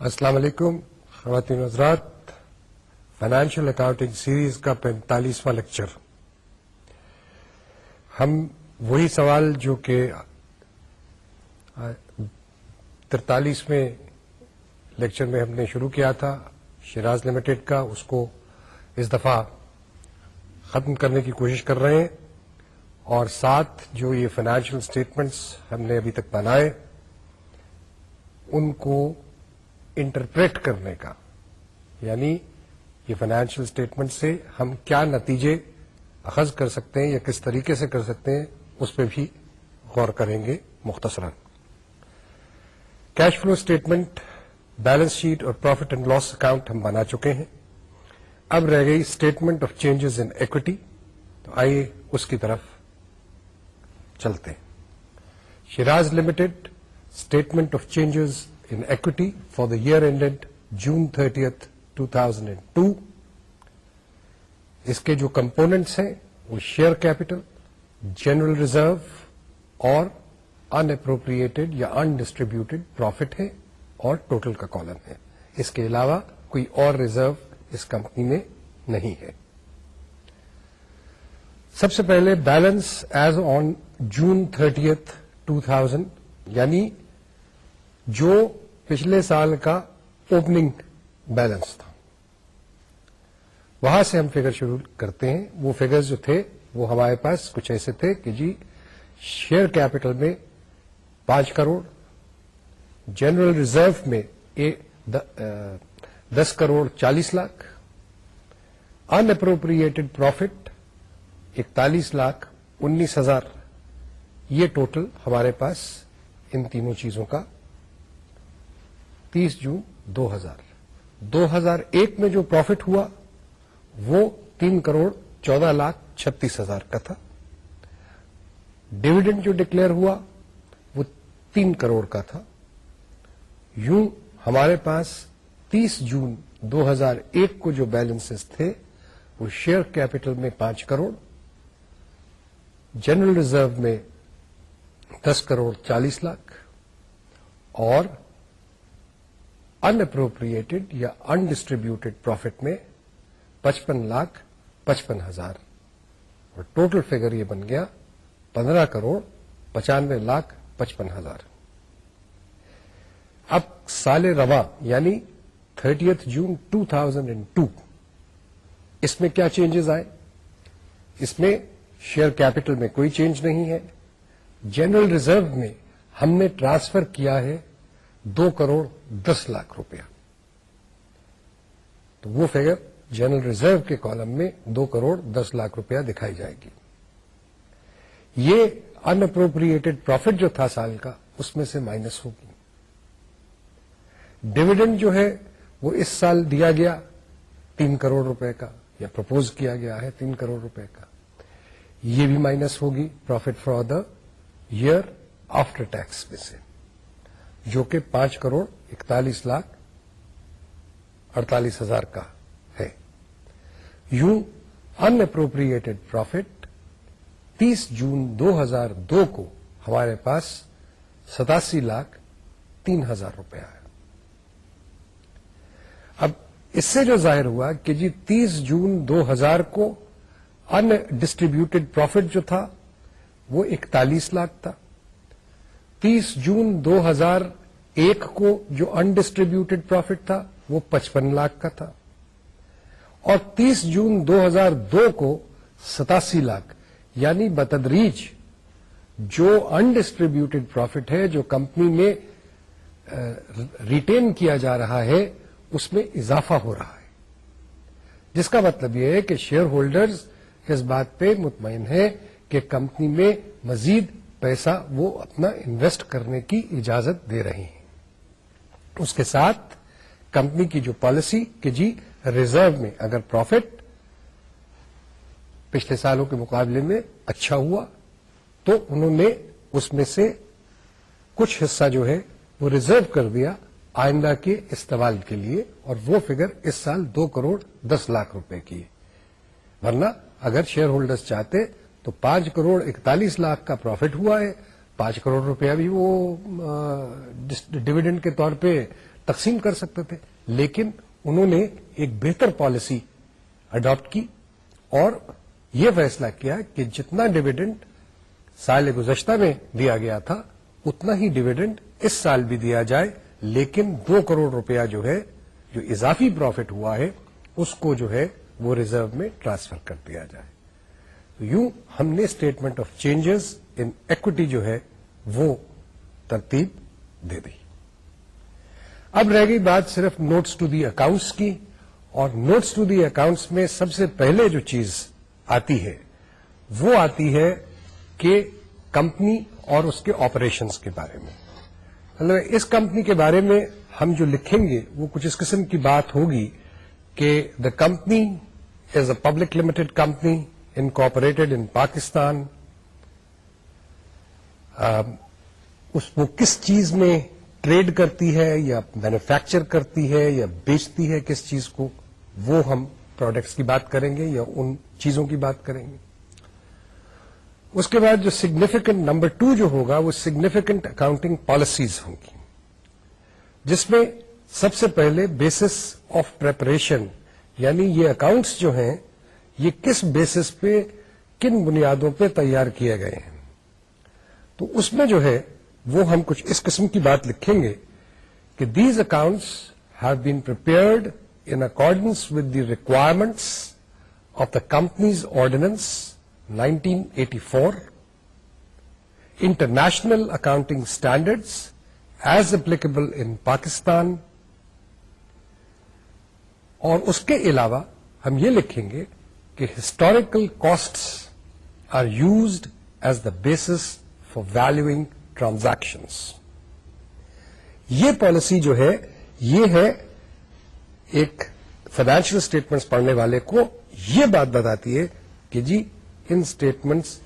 السلام علیکم، خواتین حضرات فائنینشیل اکاؤنٹنگ سیریز کا پینتالیسواں لیکچر ہم وہی سوال جو کہ ترتالیسویں لیکچر میں ہم نے شروع کیا تھا شراز لمیٹڈ کا، اس کو اس دفعہ ختم کرنے کی کوشش کر رہے ہیں، اور ساتھ جو یہ فائنینشیل اسٹیٹمنٹس ہم نے ابھی تک بنائے، ان کو انٹرپریٹ کرنے کا۔ یعنی یہ فائنینشیل اسٹیٹمنٹ سے ہم کیا نتیجے اخذ کر سکتے ہیں یا کس طریقے سے کر سکتے ہیں، اس پہ بھی غور کریں گے مختصرا۔ Cash flow statement balance sheet اور پروفٹ اینڈ لاس اکاؤنٹ ہم بنا چکے ہیں۔ اب رہ گئی statement of changes in equity تو آئیے اس کی طرف چلتے ہیں۔ Shiraz limited statement of changes in equity for the year ended June thirtieth two thousand and two اس کے جو کمپونیٹس ہیں وہ شیئر کیپٹل جنرل ریزرو اور ان اپروپریٹڈ یا انڈسٹریبیوٹیڈ پروفٹ ہے اور ٹوٹل کا کالم ہے اس کے علاوہ کوئی اور ریزرو اس کمپنی میں نہیں ہے سب سے پہلے balance as on June thirtieth two thousand یعنی جو پچھلے سال کا اوپننگ بیلنس تھا۔ وہاں سے ہم فگر شروع کرتے ہیں۔ وہ فگر جو تھے، وہ ہمارے پاس کچھ ایسے تھے کہ جی شیئر کیپٹل میں پانچ کروڑ جنرل ریزرو میں دس کروڑ چالیس لاکھ ان اپروپریٹڈ پروفٹ اکتالیس لاکھ انیس ہزار، یہ ٹوٹل ہمارے پاس ان تینوں چیزوں کا تیس جون دو ہزار۔ دو ہزار ایک میں جو پروفٹ ہوا، وہ تین کروڑ چودہ لاکھ چھتیس ہزار کا تھا۔ ڈویڈنڈ جو ڈکلیئر ہوا، وہ تین کروڑ کا تھا۔ یوں ہمارے پاس تیس جون دو ہزار ایک کو جو بیلنسز تھے، وہ شیئر کیپٹل میں پانچ کروڑ جنرل ریزرو میں دس کروڑ چالیس لاکھ اور ان اپروپریٹڈ یا انڈسٹریبیوٹیڈ پروفٹ میں پچپن لاکھ پچپن ہزار۔ اور ٹوٹل فگر یہ بن گیا پندرہ کروڑ پچانوے لاکھ پچپن ہزار۔ اب سال رواں یعنی thirtieth June two thousand and two. اس میں کیا چینجز آئے؟ اس میں شیئر کیپٹل میں کوئی چینج نہیں ہے۔ جنرل ریزرو میں ہم نے ٹرانسفر کیا ہے دو کروڑ دس لاکھ روپیہ۔ تو وہ فگر جنرل ریزرو کے کالم میں دو کروڑ دس لاکھ روپیہ دکھائی جائے گی۔ یہ ان اپروپریٹڈ پروفٹ جو تھا سال کا، اس میں سے مائنس ہوگی۔ ڈویڈنڈ جو ہے، وہ اس سال دیا گیا تین کروڑ روپے کا، یا پرپوز کیا گیا ہے تین کروڑ روپے کا۔ یہ بھی مائنس ہوگی profit for the year after tax میں سے۔ جو کہ پانچ کروڑ اکتالیس لاکھ اڑتالیس ہزار کا ہے۔ یوں ان اپروپریٹڈ پروفٹ تیس جون دو ہزار دو کو ہمارے پاس ستاسی لاکھ تین ہزار روپیہ ہے اب اس سے جو ظاہر ہوا کہ جی تیس جون دو ہزار کو ان ڈسٹریبیوٹیڈ پروفٹ جو تھا وہ اکتالیس لاکھ تھا۔ تیس جون دو ہزار ایک کو جو انڈسٹریبیوٹیڈ پروفٹ تھا، وہ پچپن لاکھ کا تھا۔ اور تیس جون دو ہزار دو کو ستاسی لاکھ یعنی بتدریج جو انڈسٹریبیوٹیڈ پروفٹ ہے، جو کمپنی میں ریٹین کیا جا رہا ہے، اس میں اضافہ ہو رہا ہے۔ جس کا مطلب یہ ہے کہ شیئر ہولڈرز اس بات پہ مطمئن ہے کہ کمپنی میں مزید پیسہ وہ اپنا انویسٹ کرنے کی اجازت دے رہے ہیں۔ اس کے ساتھ کمپنی کی جو پالیسی کہ جی ریزرو میں اگر پروفٹ پچھلے سالوں کے مقابلے میں اچھا ہوا تو انہوں نے اس میں سے کچھ حصہ جو ہے وہ ریزرو کر دیا آئندہ کے استعمال کے لیے اور وہ فگر اس سال دو کروڑ دس لاکھ روپے کی ہے۔ ورنہ اگر شیئر ہولڈرز چاہتے تو پانچ کروڑ اکتالیس لاکھ کا پروفٹ ہوا ہے۔ پانچ کروڑ روپیہ بھی وہ ڈویڈنڈ کے طور پہ تقسیم کر سکتے تھے۔ لیکن انہوں نے ایک بہتر پالیسی اڈاپٹ کی اور یہ فیصلہ کیا کہ جتنا ڈویڈنڈ سال گزشتہ میں دیا گیا تھا، اتنا ہی ڈویڈنڈ اس سال بھی دیا جائے۔ لیکن دو کروڑ روپیہ جو ہے، جو اضافی پروفٹ ہوا ہے، اس کو جو ہے وہ ریزرو میں ٹرانسفر کر دیا جائے۔ یوں ہم نے statement of changes in equity جو ہے وہ ترتیب دے دی۔ اب رہ گئی بات صرف نوٹس ٹو دی اکاؤنٹس کی اور نوٹس ٹو دی اکاؤنٹس میں سب سے پہلے جو چیز آتی ہے وہ آتی ہے کہ کمپنی اور اس کے آپریشنس کے بارے میں۔ مطلب اس کمپنی کے بارے میں ہم جو لکھیں گے وہ کچھ اس قسم کی بات ہوگی کہ the company is a public limited company incorporated in Pakistan اس وہ کس چیز میں ٹریڈ کرتی ہے یا مینوفیکچر کرتی ہے یا بیچتی ہے کس چیز کو، وہ ہم پروڈکٹس کی بات کریں گے یا ان چیزوں کی بات کریں گے۔ اس کے بعد جو سگنیفیکنٹ نمبر ٹو جو ہوگا، وہ سگنیفیکنٹ اکاؤنٹنگ پالیسیز ہوں گی جس میں سب سے پہلے بیسس آف پریپریشن یعنی یہ اکاؤنٹس جو ہیں یہ کس بیسس پہ کن بنیادوں پہ تیار کیے گئے ہیں؟ تو اس میں جو ہے، وہ ہم کچھ اس قسم کی بات لکھیں گے کہ these accounts have been prepared in accordance with the requirements of the companies ordinance 1984 international accounting standards as applicable in Pakistan اور اس کے علاوہ ہم یہ لکھیں گے کہ historical costs are used as the basis for valuing transactions یہ پالیسی جو ہے، یہ ہے ایک فائنینشیل اسٹیٹمنٹس پڑھنے والے کو یہ بات بتاتی ہے کہ جی ان اسٹیٹمنٹس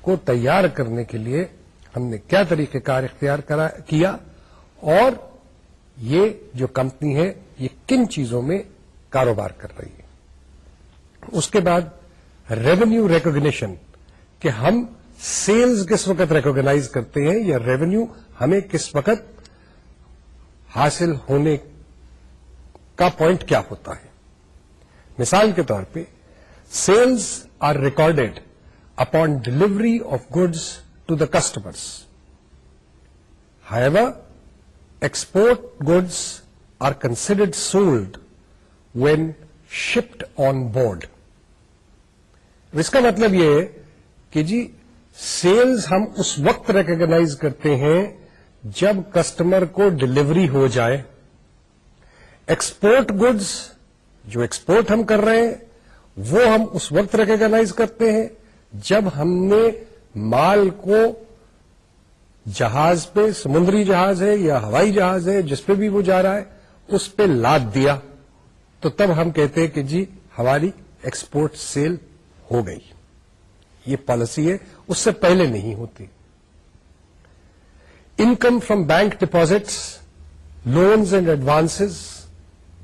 کو تیار کرنے کے لیے ہم نے کیا طریقہ کار اختیار کیا؟ اور یہ جو کمپنی ہے، یہ کن چیزوں میں کاروبار کر رہی ہے؟ اس کے بعد ریونیو ریکوگنیشن کہ ہم سیلز کس وقت ریکوگنائز کرتے ہیں یا ریونیو ہمیں کس وقت حاصل ہونے کا پوائنٹ کیا ہوتا ہے. مثال کے طور پہ sales are recorded upon delivery of goods to the customers while export goods are considered sold when shipped on board اس کا مطلب یہ ہے کہ جی سیلز ہم اس وقت ریکگنائز کرتے ہیں جب کسٹمر کو ڈلیوری ہو جائے۔ ایکسپورٹ گڈز، جو ایکسپورٹ ہم کر رہے ہیں، وہ ہم اس وقت ریکگنائز کرتے ہیں جب ہم نے مال کو جہاز پہ، سمندری جہاز ہے یا ہوائی جہاز ہے، جس پہ بھی وہ جا رہا ہے، اس پہ لاد دیا۔ تو تب ہم کہتے ہیں کہ جی ہماری ایکسپورٹ سیل ہو گئی۔ یہ پالیسی ہے، اس سے پہلے نہیں ہوتی۔ Income from bank deposits loans and advance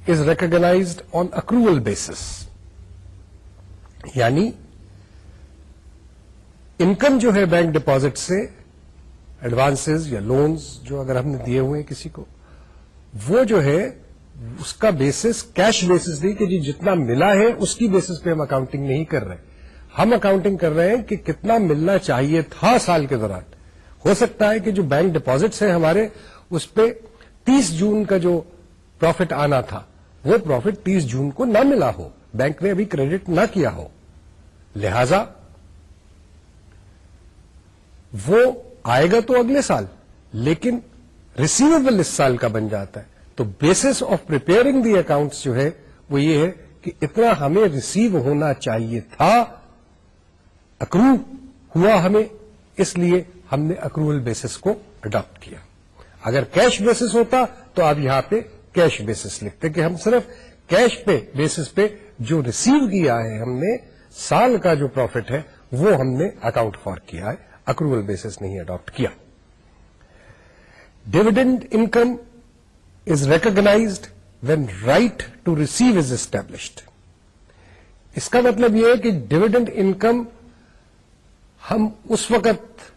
is recognised on accrual basis یعنی انکم جو ہے بینک ڈپازٹ سے ایڈوانس یا لونز جو اگر ہم نے دیے ہوئے ہیں کسی کو، وہ جو ہے، اس کا بیسس کیش بیسس نہیں کہ جی جتنا ملا ہے، اس کی بیسس پہ ہم اکاؤنٹنگ نہیں کر رہے۔ ہم اکاؤنٹنگ کر رہے ہیں کہ کتنا ملنا چاہیے تھا سال کے دوران۔ ہو سکتا ہے کہ جو بینک ڈپازٹس ہیں ہمارے، اس پہ تیس جون کا جو پروفٹ آنا تھا، وہ پروفٹ تیس جون کو نہ ملا ہو۔ بینک نے ابھی کریڈٹ نہ کیا ہو۔ لہذا وہ آئے گا تو اگلے سال، لیکن ریسیویبل اس سال کا بن جاتا ہے۔ تو basis of preparing the accounts جو ہے، وہ یہ ہے کہ اتنا ہمیں ریسیو ہونا چاہیے تھا۔ اکرو ہوا ہمیں، اس لیے ہم نے اکروول بیسس کو اڈاپٹ کیا۔ اگر کیش بیسس ہوتا تو آپ یہاں پہ کیش بیسس لکھتے کہ ہم صرف کیش پہ، بیسس پہ جو ریسیو کیا ہے ہم نے، سال کا جو پروفٹ ہے وہ ہم نے اکاؤنٹ فار کیا ہے اکروول بیسس نہیں اڈاپٹ کیا۔ Dividend income is recognized when right to receive is established اس کا مطلب یہ ہے کہ ڈویڈنڈ انکم ہم اس وقت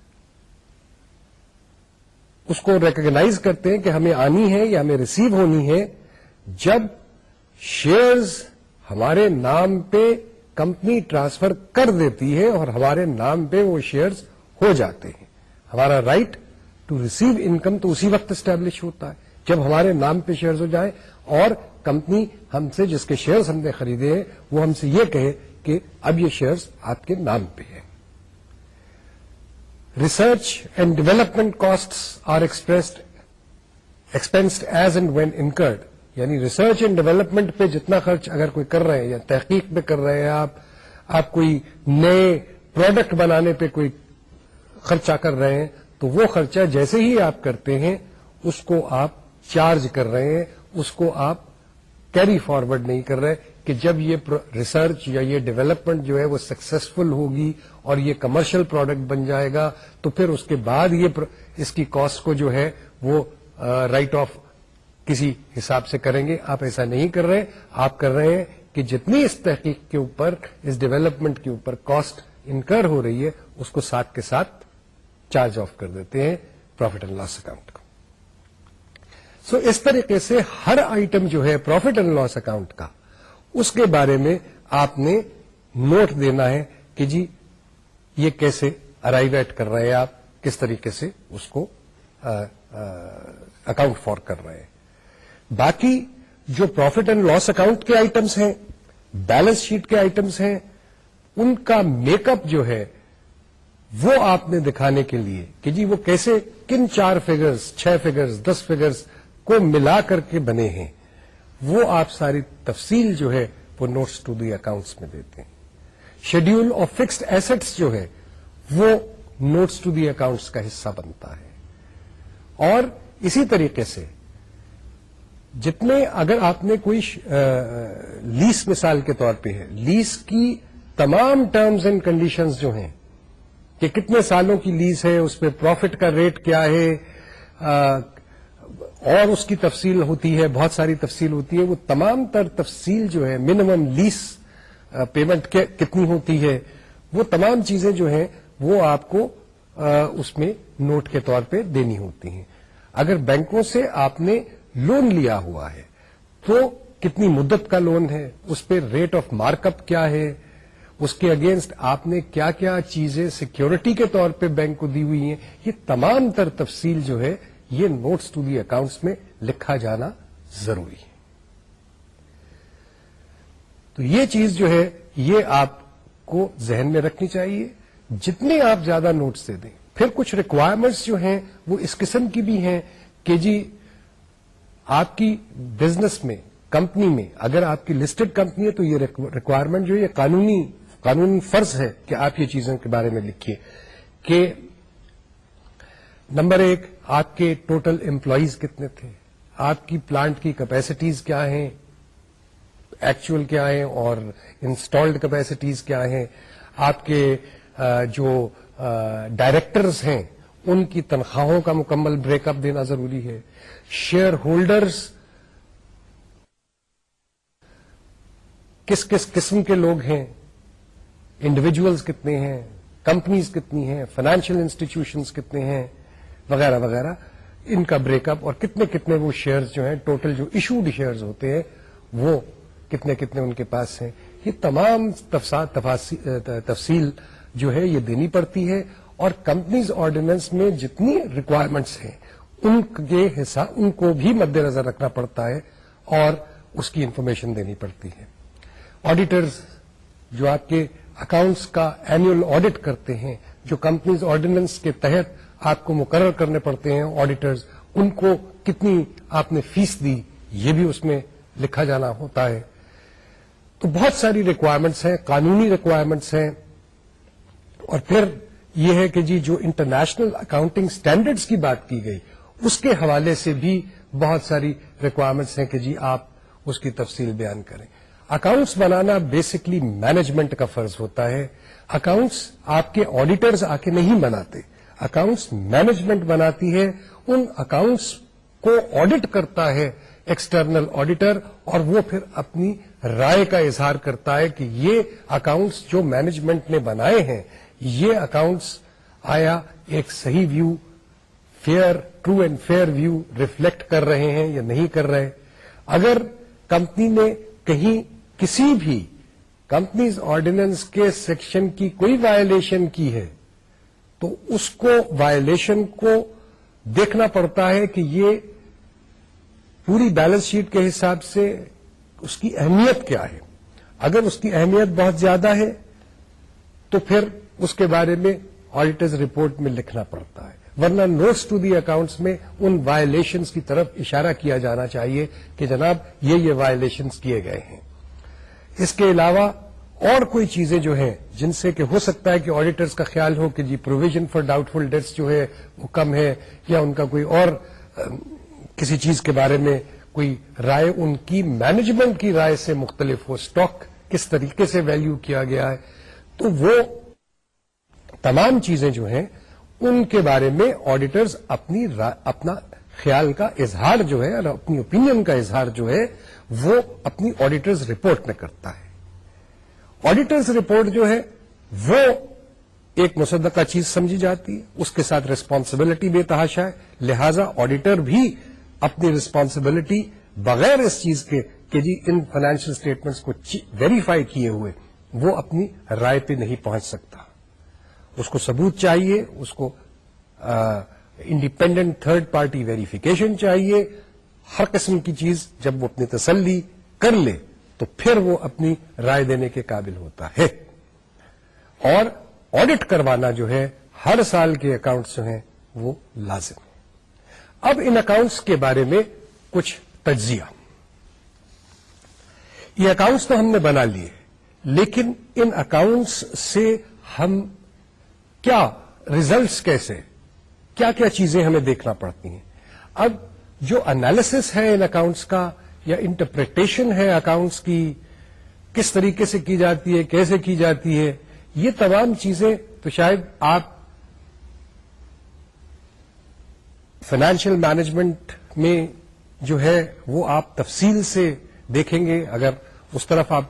اس کو ریکگنائز کرتے ہیں کہ ہمیں آنی ہے یا ہمیں ریسیو ہونی ہے جب شیئرز ہمارے نام پہ کمپنی ٹرانسفر کر دیتی ہے اور ہمارے نام پہ وہ شیئرز ہو جاتے ہیں۔ ہمارا رائٹ ٹو ریسیو انکم تو اسی وقت اسٹیبلش ہوتا ہے جب ہمارے نام پہ شیئرز ہو جائیں اور کمپنی ہم سے جس کے شیئرز ہم نے خریدے ہیں وہ ہم سے یہ کہے کہ اب یہ شیئرز آپ کے نام پہ ہیں۔ Research and development cost are expressed expensed as and when incurred یعنی ریسرچ اینڈ ڈیولپمنٹ پہ جتنا خرچ اگر کوئی کر رہے ہیں یا تحقیق پہ کر رہے ہیں، آپ آپ کوئی نئے پروڈکٹ بنانے پہ کوئی خرچہ کر رہے ہیں، تو وہ خرچہ جیسے ہی آپ کرتے ہیں، اس کو آپ چارج کر رہے ہیں، اس کو آپ کیری فارورڈ نہیں کر رہے کہ جب یہ ریسرچ یا یہ ڈیولپمنٹ جو ہے وہ سکسیسفل ہوگی اور یہ کمرشل پروڈکٹ بن جائے گا، تو پھر اس کے بعد یہ اس کی کاسٹ کو جو ہے وہ رائٹ آف کسی حساب سے کریں گے۔ آپ ایسا نہیں کر رہے۔ آپ کر رہے ہیں کہ جتنی اس تحقیق کے اوپر، اس ڈیولپمنٹ کے اوپر کاسٹ انکر ہو رہی ہے، اس کو ساتھ کے ساتھ چارج آف کر دیتے ہیں پروفٹ اینڈ لاس اکاؤنٹ کو۔ سو اس طریقے سے ہر آئٹم جو ہے پروفٹ اینڈ لاس اکاؤنٹ کا اس کے بارے میں آپ نے نوٹ دینا ہے کہ جی یہ کیسے ارائیویٹ کر رہے ہیں آپ، کس طریقے سے اس کو اکاؤنٹ فار کر رہے ہیں۔ باقی جو پروفٹ اینڈ لاس اکاؤنٹ کے آئٹمس ہیں بیلنس شیٹ کے آئٹمس ہیں، ان کا میک اپ جو ہے، وہ آپ نے دکھانے کے لیے کہ جی وہ کیسے، کن چار فگرز چھ فگرز دس فگرز کو ملا کر کے بنے ہیں۔ وہ آپ ساری تفصیل جو ہے وہ نوٹس ٹو دی اکاؤنٹس میں دیتے ہیں۔ شیڈیول آف فکسڈ ایسٹس جو ہے وہ نوٹس ٹو دی اکاؤنٹس کا حصہ بنتا ہے۔ اور اسی طریقے سے جتنے اگر آپ نے کوئی لیس مثال کے طور پہ ہے، لیس کی تمام ٹرمز اینڈ کنڈیشنز جو ہیں، کہ کتنے سالوں کی لیز ہے، اس پہ پروفٹ کا ریٹ کیا ہے اور اس کی تفصیل ہوتی ہے، بہت ساری تفصیل ہوتی ہے، وہ تمام تر تفصیل جو ہے منیمم لیس پیمنٹ کتنی ہوتی ہے، وہ تمام چیزیں جو ہیں، وہ آپ کو اس میں نوٹ کے طور پہ دینی ہوتی ہیں۔ اگر بینکوں سے آپ نے لون لیا ہوا ہے، تو کتنی مدت کا لون ہے، اس پہ ریٹ آف مارک اپ کیا ہے، اس کے اگینسٹ آپ نے کیا کیا چیزیں سیکیورٹی کے طور پہ بینک کو دی ہوئی ہیں، یہ تمام تر تفصیل جو ہے یہ نوٹس ٹو دی اکاؤنٹس میں لکھا جانا ضروری ہے۔ تو یہ چیز جو ہے، یہ آپ کو ذہن میں رکھنی چاہیے۔ جتنے آپ زیادہ نوٹس دے دیں، پھر کچھ ریکوائرمنٹس جو ہیں، وہ اس قسم کی بھی ہیں کہ جی آپ کی بزنس میں کمپنی میں، اگر آپ کی لسٹڈ کمپنی ہے تو یہ ریکوائرمنٹ جو ہے، یہ قانونی قانونی فرض ہے کہ آپ یہ چیزوں کے بارے میں لکھیے کہ نمبر ایک آپ کے ٹوٹل امپلائیز کتنے تھے؟ آپ کی پلانٹ کی کیپیسٹیز کیا ہیں؟ ایکچوئل کیا ہیں اور انسٹالڈ کیپیسٹیز کیا ہیں؟ آپ کے جو ڈائریکٹرز ہیں، ان کی تنخواہوں کا مکمل بریک اپ دینا ضروری ہے۔ شیئر ہولڈرز کس کس قسم کے لوگ ہیں؟ انڈیویجلس کتنے ہیں؟ کمپنیز کتنی ہیں؟ فائنینشیل انسٹیٹیوشنز کتنے ہیں؟ وغیرہ وغیرہ، ان کا بریک اپ اور کتنے کتنے وہ شیئرز جو ہیں ٹوٹل جو ایشوڈ شیئرز ہوتے ہیں، وہ کتنے کتنے ان کے پاس ہیں۔ یہ تمام تفصیل جو ہے، یہ دینی پڑتی ہے اور کمپنیز آرڈیننس میں جتنی ریکوائرمنٹس ہیں، ان کے حصہ ان کو بھی مد نظر رکھنا پڑتا ہے اور اس کی انفارمیشن دینی پڑتی ہے۔ آڈیٹرز جو آپ کے اکاؤنٹس کا اینوئل آڈٹ کرتے ہیں، جو کمپنیز آرڈیننس کے تحت آپ کو مقرر کرنے پڑتے ہیں آڈیٹرز ان کو کتنی آپ نے فیس دی، یہ بھی اس میں لکھا جانا ہوتا ہے۔ تو بہت ساری ریکوائرمنٹس ہیں، قانونی ریکوائرمنٹس ہیں۔ اور پھر یہ ہے کہ جی جو انٹرنیشنل اکاؤنٹنگ اسٹینڈرڈس کی بات کی گئی، اس کے حوالے سے بھی بہت ساری ریکوائرمنٹس ہیں کہ جی آپ اس کی تفصیل بیان کریں۔ اکاؤنٹس بنانا بیسکلی مینجمنٹ کا فرض ہوتا ہے۔ اکاؤنٹس آپ کے آڈیٹرز آ کے نہیں بناتے۔ اکاؤنٹس مینجمنٹ بناتی ہے، ان اکاؤنٹس کو آڈٹ کرتا ہے ایکسٹرنل آڈیٹر اور وہ پھر اپنی رائے کا اظہار کرتا ہے کہ یہ اکاؤنٹس جو مینجمنٹ نے بنائے ہیں، یہ اکاؤنٹس آیا ایک صحیح view fair true and fair view reflect کر رہے ہیں یا نہیں کر رہے۔ اگر کمپنی نے کہیں کسی بھی کمپنیز آرڈیننس کے سیکشن کی کوئی وائلیشن کی ہے تو اس کو وائلیشن کو دیکھنا پڑتا ہے کہ یہ پوری بیلنس شیٹ کے حساب سے اس کی اہمیت کیا ہے۔ اگر اس کی اہمیت بہت زیادہ ہے تو پھر اس کے بارے میں آڈیٹرز رپورٹ میں لکھنا پڑتا ہے۔ ورنہ نوٹس ٹو دی اکاؤنٹس میں ان وائلیشنس کی طرف اشارہ کیا جانا چاہیے کہ جناب یہ یہ وائلیشنس کیے گئے ہیں۔ اس کے علاوہ اور کوئی چیزیں جو ہیں جن سے کہ ہو سکتا ہے کہ آڈیٹرز کا خیال ہو کہ جی provision for doubtful debts جو ہے وہ کم ہے یا ان کا کوئی اور کسی چیز کے بارے میں کوئی رائے ان کی مینجمنٹ کی رائے سے مختلف ہو اسٹاک کس طریقے سے ویلیو کیا گیا ہے۔ تو وہ تمام چیزیں جو ہیں ان کے بارے میں آڈیٹرز اپنی اپنا خیال کا اظہار جو ہے اور اپنی اوپینین کا اظہار جو ہے وہ اپنی آڈیٹرز رپورٹ میں کرتا ہے۔ آڈیٹرز رپورٹ جو ہے، وہ ایک مصدقہ چیز سمجھی جاتی ہے۔ اس کے ساتھ ریسپانسبلٹی بے تحاشا ہے۔ لہذا آڈیٹر بھی اپنی ریسپانسبلٹی بغیر اس چیز کے کہ جی ان فائنینشیل اسٹیٹمنٹس کو ویریفائی کیے ہوئے وہ اپنی رائے پہ نہیں پہنچ سکتا۔ اس کو ثبوت چاہیے، اس کو انڈیپینڈنٹ تھرڈ پارٹی ویریفیکیشن چاہیے۔ ہر قسم کی چیز جب وہ اپنی تسلی کر لے تو پھر وہ اپنی رائے دینے کے قابل ہوتا ہے۔ اور آڈٹ کروانا جو ہے، ہر سال کے اکاؤنٹس جو ہیں، وہ لازم ہے اب ان اکاؤنٹس کے بارے میں کچھ تجزیہ۔ یہ اکاؤنٹس تو ہم نے بنا لیے، لیکن ان اکاؤنٹس سے ہم کیا ریزلٹس کیسے، کیا کیا چیزیں ہمیں دیکھنا پڑتی ہیں۔ اب جو انالیسس ہے ان اکاؤنٹس کا یا انٹرپریٹیشن ہے اکاؤنٹس کی، کس طریقے سے کی جاتی ہے، کیسے کی جاتی ہے، یہ تمام چیزیں تو شاید آپ فائنینشیل مینجمنٹ میں جو ہے وہ آپ تفصیل سے دیکھیں گے، اگر اس طرف آپ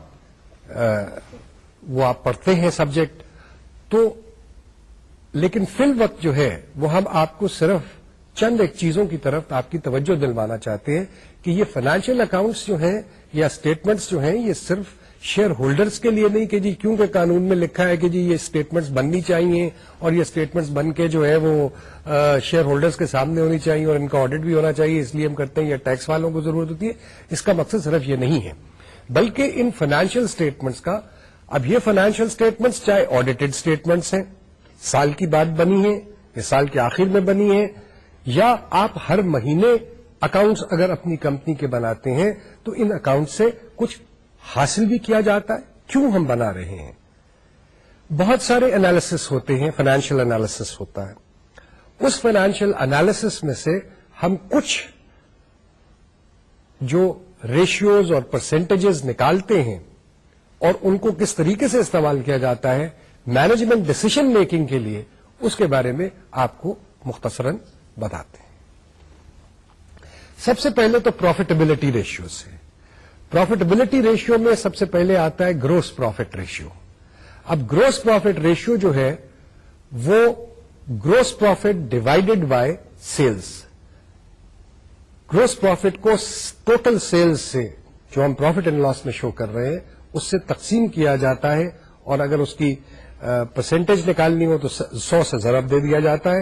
وہ آپ پڑھتے ہیں سبجیکٹ تو لیکن فی الوقت جو ہے وہ ہم آپ کو صرف چند ایک چیزوں کی طرف آپ کی توجہ دلوانا چاہتے ہیں۔ کہ یہ فائنینشیل اکاؤنٹس جو ہیں یا اسٹیٹمنٹس جو ہیں، یہ صرف شیئر ہولڈرز کے لیے نہیں کہ جی کیونکہ قانون میں لکھا ہے کہ جی یہ اسٹیٹمنٹس بننی چاہیے اور یہ اسٹیٹمنٹس بن کے جو ہے وہ شیئر ہولڈرز کے سامنے ہونی چاہیے اور ان کا آڈٹ بھی ہونا چاہیے، اس لیے ہم کرتے ہیں یا ٹیکس والوں کو ضرورت ہوتی ہے۔ اس کا مقصد صرف یہ نہیں ہے، بلکہ ان فائنینشیل اسٹیٹمنٹس کا، اب یہ فائنینشیل اسٹیٹمنٹس چاہے آڈیٹڈ اسٹیٹمنٹس ہیں، سال کی بات بنی ہے یا سال کے آخر میں بنی ہے، یا آپ ہر مہینے اکاؤنٹس اگر اپنی کمپنی کے بناتے ہیں تو ان اکاؤنٹ سے کچھ حاصل بھی کیا جاتا ہے۔ کیوں ہم بنا رہے ہیں؟ بہت سارے انالیسس ہوتے ہیں فائنینشیل انالیسس ہوتا ہے۔ اس فائنینشیل انالیسس میں سے ہم کچھ جو ریشیوز اور پرسنٹیجز نکالتے ہیں اور ان کو کس طریقے سے استعمال کیا جاتا ہے مینجمنٹ ڈسیشن میکنگ کے لیے، اس کے بارے میں آپ کو مختصراً بتاتے ہیں۔ سب سے پہلے تو پروفیٹیبلٹی ریشیو سے۔ پروفیٹیبلٹی ریشیو میں سب سے پہلے آتا ہے گروس پروفٹ ریشیو اب گروس پروفٹ ریشیو جو ہے، وہ gross profit divided by sales gross profit کو ٹوٹل سیلس سے جو ہم پروفٹ اینڈ لاس میں شو کر رہے ہیں، اس سے تقسیم کیا جاتا ہے اور اگر اس کی پرسنٹیج نکالنی ہو تو سو سے ضرب دے دیا جاتا ہے۔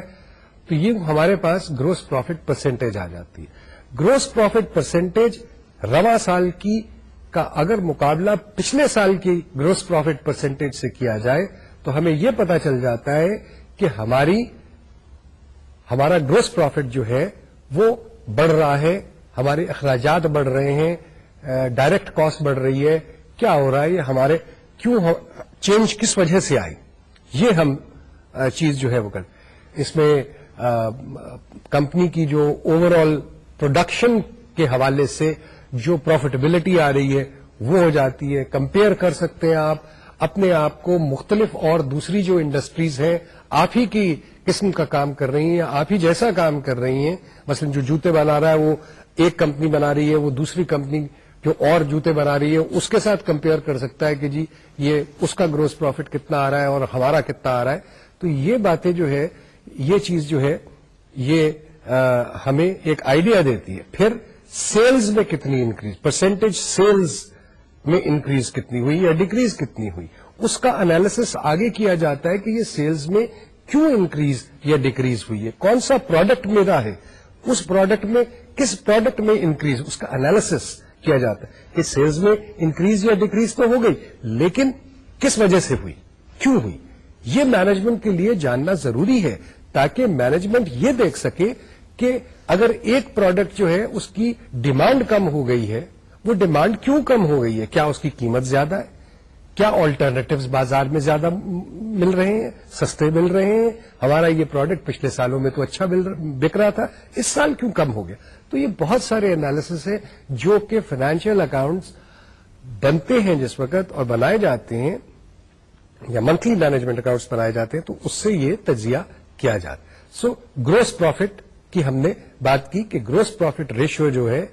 تو یہ ہمارے پاس گروس پروفٹ پرسنٹیج آ جاتی ہے۔ گروس پروفٹ پرسنٹیج رواں سال کی کا اگر مقابلہ پچھلے سال کی گروس پروفٹ پرسنٹیج سے کیا جائے، تو ہمیں یہ پتا چل جاتا ہے کہ ہماری، ہمارا گروس پروفٹ جو ہے وہ بڑھ رہا ہے، ہمارے اخراجات بڑھ رہے ہیں ڈائریکٹ کاسٹ بڑھ رہی ہے۔ کیا ہو رہا ہے؟ یہ ہمارے کیوں چینج کس وجہ سے آئی؟ یہ ہم چیز جو ہے وہ کر، اس میں کمپنی کی جو اوور آل پروڈکشن کے حوالے سے جو پروفیٹیبلٹی آ رہی ہے، وہ ہو جاتی ہے۔ کمپیئر کر سکتے ہیں آپ اپنے آپ کو مختلف اور دوسری جو انڈسٹریز ہیں، آپ ہی کی قسم کا کام کر رہی ہیں آپ ہی جیسا کام کر رہی ہیں۔ مثلا جو جوتے بنا رہا ہے، وہ ایک کمپنی بنا رہی ہے، وہ دوسری کمپنی جو اور جوتے بنا رہی ہے، اس کے ساتھ کمپیئر کر سکتا ہے کہ جی یہ اس کا گروس پروفٹ کتنا آ رہا ہے اور ہمارا کتنا آ رہا ہے۔ تو یہ باتیں جو ہے، یہ چیز جو ہے، یہ ہمیں ایک آئیڈیا دیتی ہے۔ پھر سیلز میں کتنی انکریز پرسنٹیج سیلز میں انکریز کتنی ہوئی یا ڈیکریز کتنی ہوئی؟ اس کا انالیس آگے کیا جاتا ہے کہ یہ سیلز میں کیوں انکریز یا ڈیکریز ہوئی ہے؟ کون سا پروڈکٹ میرا ہے؟ اس پروڈکٹ میں کس پروڈکٹ میں انکریز اس کا انالیس کیا جاتا ہے کہ سیلز میں انکریز یا ڈیکریز تو ہو گئی، لیکن کس وجہ سے ہوئی؟ کیوں ہوئی؟ یہ مینجمنٹ کے لیے جاننا ضروری ہے تاکہ مینجمنٹ یہ دیکھ سکے کہ اگر ایک پروڈکٹ جو ہے اس کی ڈیمانڈ کم ہو گئی ہے، وہ ڈیمانڈ کیوں کم ہو گئی ہے؟ کیا اس کی قیمت زیادہ ہے؟ کیا آلٹرنیٹوز بازار میں زیادہ مل رہے ہیں؟ سستے مل رہے ہیں؟ ہمارا یہ پروڈکٹ پچھلے سالوں میں تو اچھا بک رہا تھا، اس سال کیوں کم ہو گیا؟ تو یہ بہت سارے انالیس ہیں جو کہ فائنینشیل اکاؤنٹس بنتے ہیں جس وقت اور بنائے جاتے ہیں یا منتھلی مینجمنٹ اکاؤنٹس بنائے جاتے ہیں، تو اس سے یہ تجزیہ کیا جاتا ہے۔ سو گروس پروفٹ کی ہم نے بات کی کہ گروس پروفٹ ریشیو جو ہے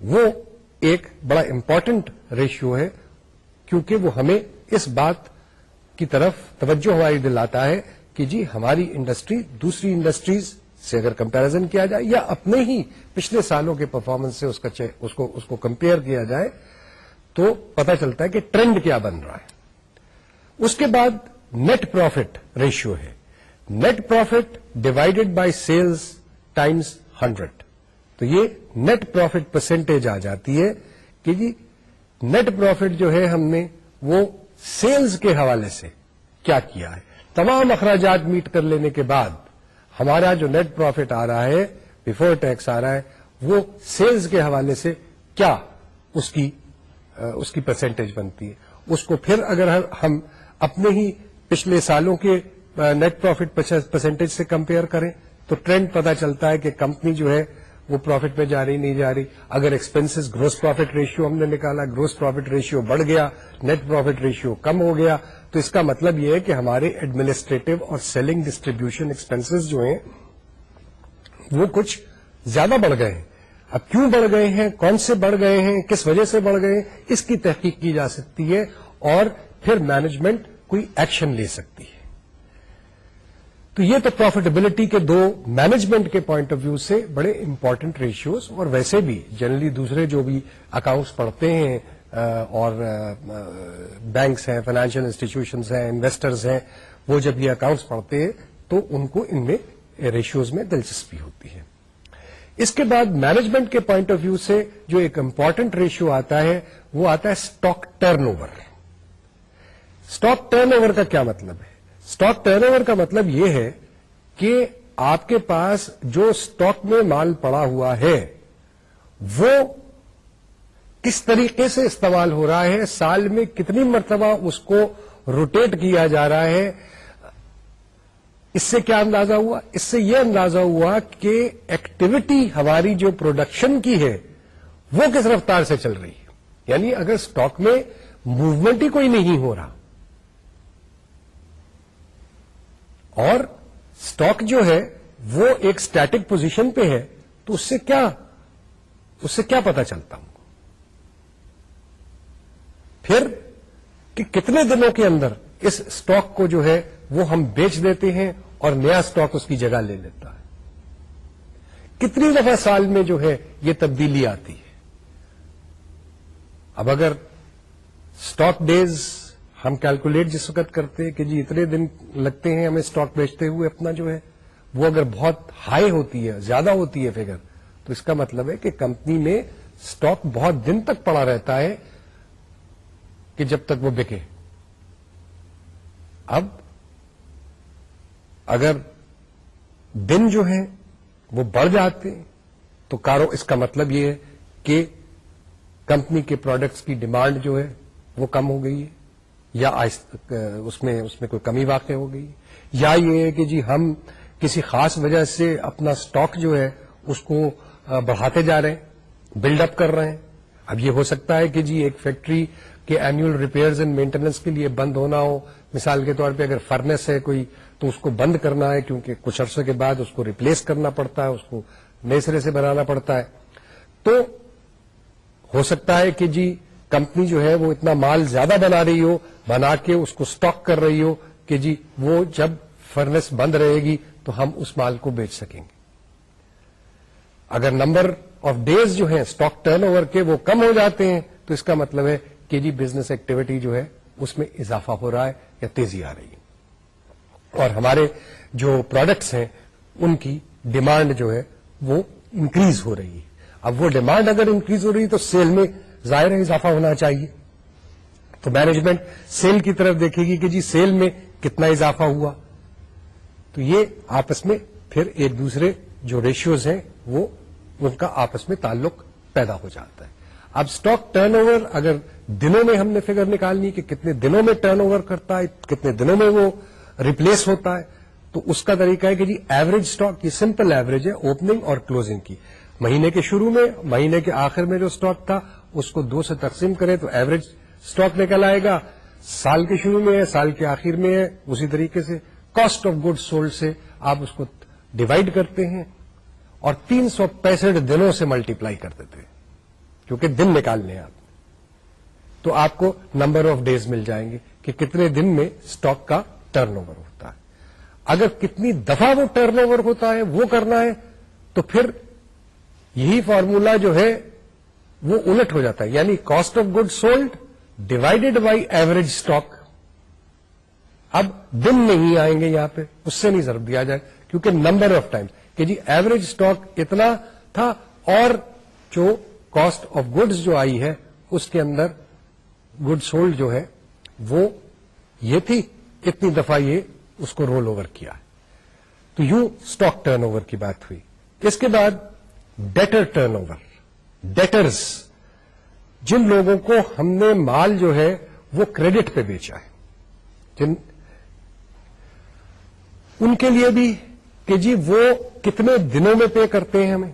وہ ایک بڑا امپورٹنٹ ریشیو ہے کیونکہ وہ ہمیں اس بات کی طرف توجہ ہماری دلاتا ہے کہ جی ہماری انڈسٹری دوسری انڈسٹریز سے اگر کمپیرزن کیا جائے یا اپنے ہی پچھلے سالوں کے پرفارمنس سے اس کا اس کو اس کو کمپیئر کیا جائے تو پتا چلتا ہے کہ ٹرینڈ کیا بن رہا ہے۔ اس کے بعد نیٹ پروفٹ ریشیو ہے۔ Net profit divided by sales times hundred تو یہ نیٹ پروفٹ پرسنٹیج آ جاتی ہے کہ جی نیٹ پروفٹ جو ہے ہم نے وہ سیلز کے حوالے سے کیا کیا ہے؟ تمام اخراجات میٹ کر لینے کے بعد ہمارا جو نیٹ پروفٹ آ رہا ہے بفور ٹیکس آ رہا ہے، وہ سیلز کے حوالے سے کیا اس کی اس کی پرسنٹیج بنتی ہے؟ اس کو پھر اگر ہم اپنے ہی پچھلے سالوں کے نیٹ پروفٹ پرسنٹیج سے کمپیئر کریں تو ٹرینڈ پتا چلتا ہے کہ کمپنی جو ہے وہ پروفٹ پہ جا رہی، نہیں جا رہی۔ اگر ایکسپینسز گروس پروفٹ ریشیو ہم نے نکالا گروس پروفٹ ریشیو بڑھ گیا نیٹ پروفٹ ریشیو کم ہو گیا، تو اس کا مطلب یہ ہے کہ ہمارے ایڈمنسٹریٹو اور سیلنگ ڈسٹریبیوشن ایکسپینسز جو ہیں، وہ کچھ زیادہ بڑھ گئے ہیں۔ اب کیوں بڑھ گئے ہیں؟ کون سے بڑھ گئے ہیں؟ کس وجہ سے بڑھ گئے ہیں؟ اس کی تحقیق کی جا سکتی ہے اور پھر مینجمنٹ کوئی ایکشن لے سکتی ہے۔ تو یہ تو پروفیٹیبلٹی کے دو مینجمنٹ کے پوائنٹ آف ویو سے بڑے امپورٹنٹ ریشیوز اور ویسے بھی جنرلی دوسرے جو بھی اکاؤنٹس پڑھتے ہیں اور بینکس ہیں فائنینشیل انسٹیٹیوشنز ہیں انویسٹرز ہیں، وہ جب یہ اکاؤنٹس پڑھتے ہیں تو ان کو ان میں ریشیوز میں دلچسپی ہوتی ہے۔ اس کے بعد مینجمنٹ کے پوائنٹ آف ویو سے جو ایک امپورٹنٹ ریشیو آتا ہے، وہ آتا ہے stock turnover stock turnover کا کیا مطلب ہے؟ اسٹاک ٹرن اوور کا مطلب یہ ہے کہ آپ کے پاس جو اسٹاک میں مال پڑا ہوا ہے، وہ کس طریقے سے استعمال ہو رہا ہے، سال میں کتنی مرتبہ اس کو روٹیٹ کیا جا رہا ہے، اس سے کیا اندازہ ہوا؟ اس سے یہ اندازہ ہوا کہ ایکٹیویٹی ہماری جو پروڈکشن کی ہے، وہ کس رفتار سے چل رہی ہے؟ یعنی اگر اسٹاک میں موومنٹ ہی کوئی نہیں ہو رہا اور اسٹاک جو ہے وہ ایک اسٹیٹک پوزیشن پہ ہے، تو اس سے کیا، اس سے کیا پتا چلتا ہوں پھر کہ کتنے دنوں کے اندر اس اسٹاک کو جو ہے وہ ہم بیچ دیتے ہیں اور نیا اسٹاک اس کی جگہ لے لیتا ہے۔ کتنی دفعہ سال میں جو ہے یہ تبدیلی آتی ہے۔ اب اگر اسٹاک ڈیز ہم کیلکولیٹ جس وقت کرتے کہ جی اتنے دن لگتے ہیں ہمیں اسٹاک بیچتے ہوئے اپنا جو ہے، وہ اگر بہت ہائی ہوتی ہے، زیادہ ہوتی ہے فگر تو اس کا مطلب ہے کہ کمپنی میں اسٹاک بہت دن تک پڑا رہتا ہے کہ جب تک وہ بکے۔ اب اگر دن جو ہیں وہ بڑھ جاتے تو کارو، اس کا مطلب یہ ہے کہ کمپنی کے پروڈکٹس کی ڈیمانڈ جو ہے وہ کم ہو گئی ہے۔ یا اس میں اس میں کوئی کمی واقع ہو گئی؟ یا یہ ہے کہ جی ہم کسی خاص وجہ سے اپنا سٹاک جو ہے اس کو بڑھاتے جا رہے ہیں بلڈ اپ کر رہے ہیں۔ اب یہ ہو سکتا ہے کہ جی ایک فیکٹری کے اینوئل ریپیئرز اینڈ مینٹیننس کے لیے بند ہونا ہو۔ مثال کے طور پہ اگر فرنس ہے کوئی، تو اس کو بند کرنا ہے، کیونکہ کچھ عرصے کے بعد اس کو ریپلیس کرنا پڑتا ہے، اس کو نئے سرے سے بنانا پڑتا ہے۔ تو ہو سکتا ہے کہ جی کمپنی جو ہے وہ اتنا مال زیادہ بنا رہی ہو بنا کے اس کو سٹاک کر رہی ہو کہ جی وہ جب فرنس بند رہے گی تو ہم اس مال کو بیچ سکیں گے۔ اگر نمبر آف ڈیز جو ہیں اسٹاک ٹرن اوور کے وہ کم ہو جاتے ہیں تو اس کا مطلب ہے کہ جی بزنس ایکٹیویٹی جو ہے اس میں اضافہ ہو رہا ہے یا تیزی آ رہی ہے۔ اور ہمارے جو پروڈکٹس ہیں ان کی ڈیمانڈ جو ہے وہ انکریز ہو رہی ہے۔ اب وہ ڈیمانڈ اگر انکریز ہو رہی ہے تو سیل میں ظاہر اضافہ ہونا چاہیے۔ تو مینجمنٹ سیل کی طرف دیکھے گی کہ جی سیل میں کتنا اضافہ ہوا۔ تو یہ آپس میں پھر ایک دوسرے جو ریشیوز ہیں، وہ ان کا آپس میں تعلق پیدا ہو جاتا ہے۔ اب اسٹاک ٹرن اوور اگر دنوں میں ہم نے فگر نکالنی کہ کتنے دنوں میں ٹرن اوور کرتا ہے، کتنے دنوں میں وہ ریپلیس ہوتا ہے، تو اس کا طریقہ ہے کہ جی ایوریج اسٹاک کی سمپل ایوریج ہے اوپننگ اور کلوزنگ کی۔ مہینے کے شروع میں، مہینے کے آخر میں جو اسٹاک تھا، اس کو دو سے تقسیم کریں تو ایوریج اسٹاک نکل آئے گا۔ سال کے شروع میں ہے، سال کے آخر میں ہے، اسی طریقے سے کاسٹ آف گڈ سولڈ سے آپ اس کو ڈیوائڈ کرتے ہیں اور تین سو پینسٹھ دنوں سے ملٹیپلائی کر دیتے ہیں، کیونکہ دن نکالنے ہیں آپ۔ تو آپ کو نمبر آف ڈیز مل جائیں گے کہ کتنے دن میں اسٹاک کا ٹرن اوور ہوتا ہے۔ اگر کتنی دفعہ وہ ٹرن اوور ہوتا ہے، وہ کرنا ہے، تو پھر یہی فارمولا جو ہے، وہ الٹ ہو جاتا ہے۔ یعنی cost of good sold divided by average stock اب دن نہیں آئیں گے یہاں پہ، اس سے نہیں ضرب دیا جائے، کیونکہ نمبر آف ٹائم کہ جی ایوریج اسٹاک اتنا تھا اور جو کاسٹ آف گڈز جو آئی ہے، اس کے اندر گڈ سولڈ جو ہے، وہ یہ تھی، اتنی دفعہ یہ اس کو رول اوور کیا تو یو اسٹاک ٹرن اوور کی بات ہوئی۔ اس کے بعد ڈیٹر ٹرن اوور ڈیٹرز جن لوگوں کو ہم نے مال جو ہے وہ کریڈٹ پہ بیچا ہے۔ جن ان کے لیے بھی کہ جی وہ کتنے دنوں میں پے کرتے ہیں ہمیں۔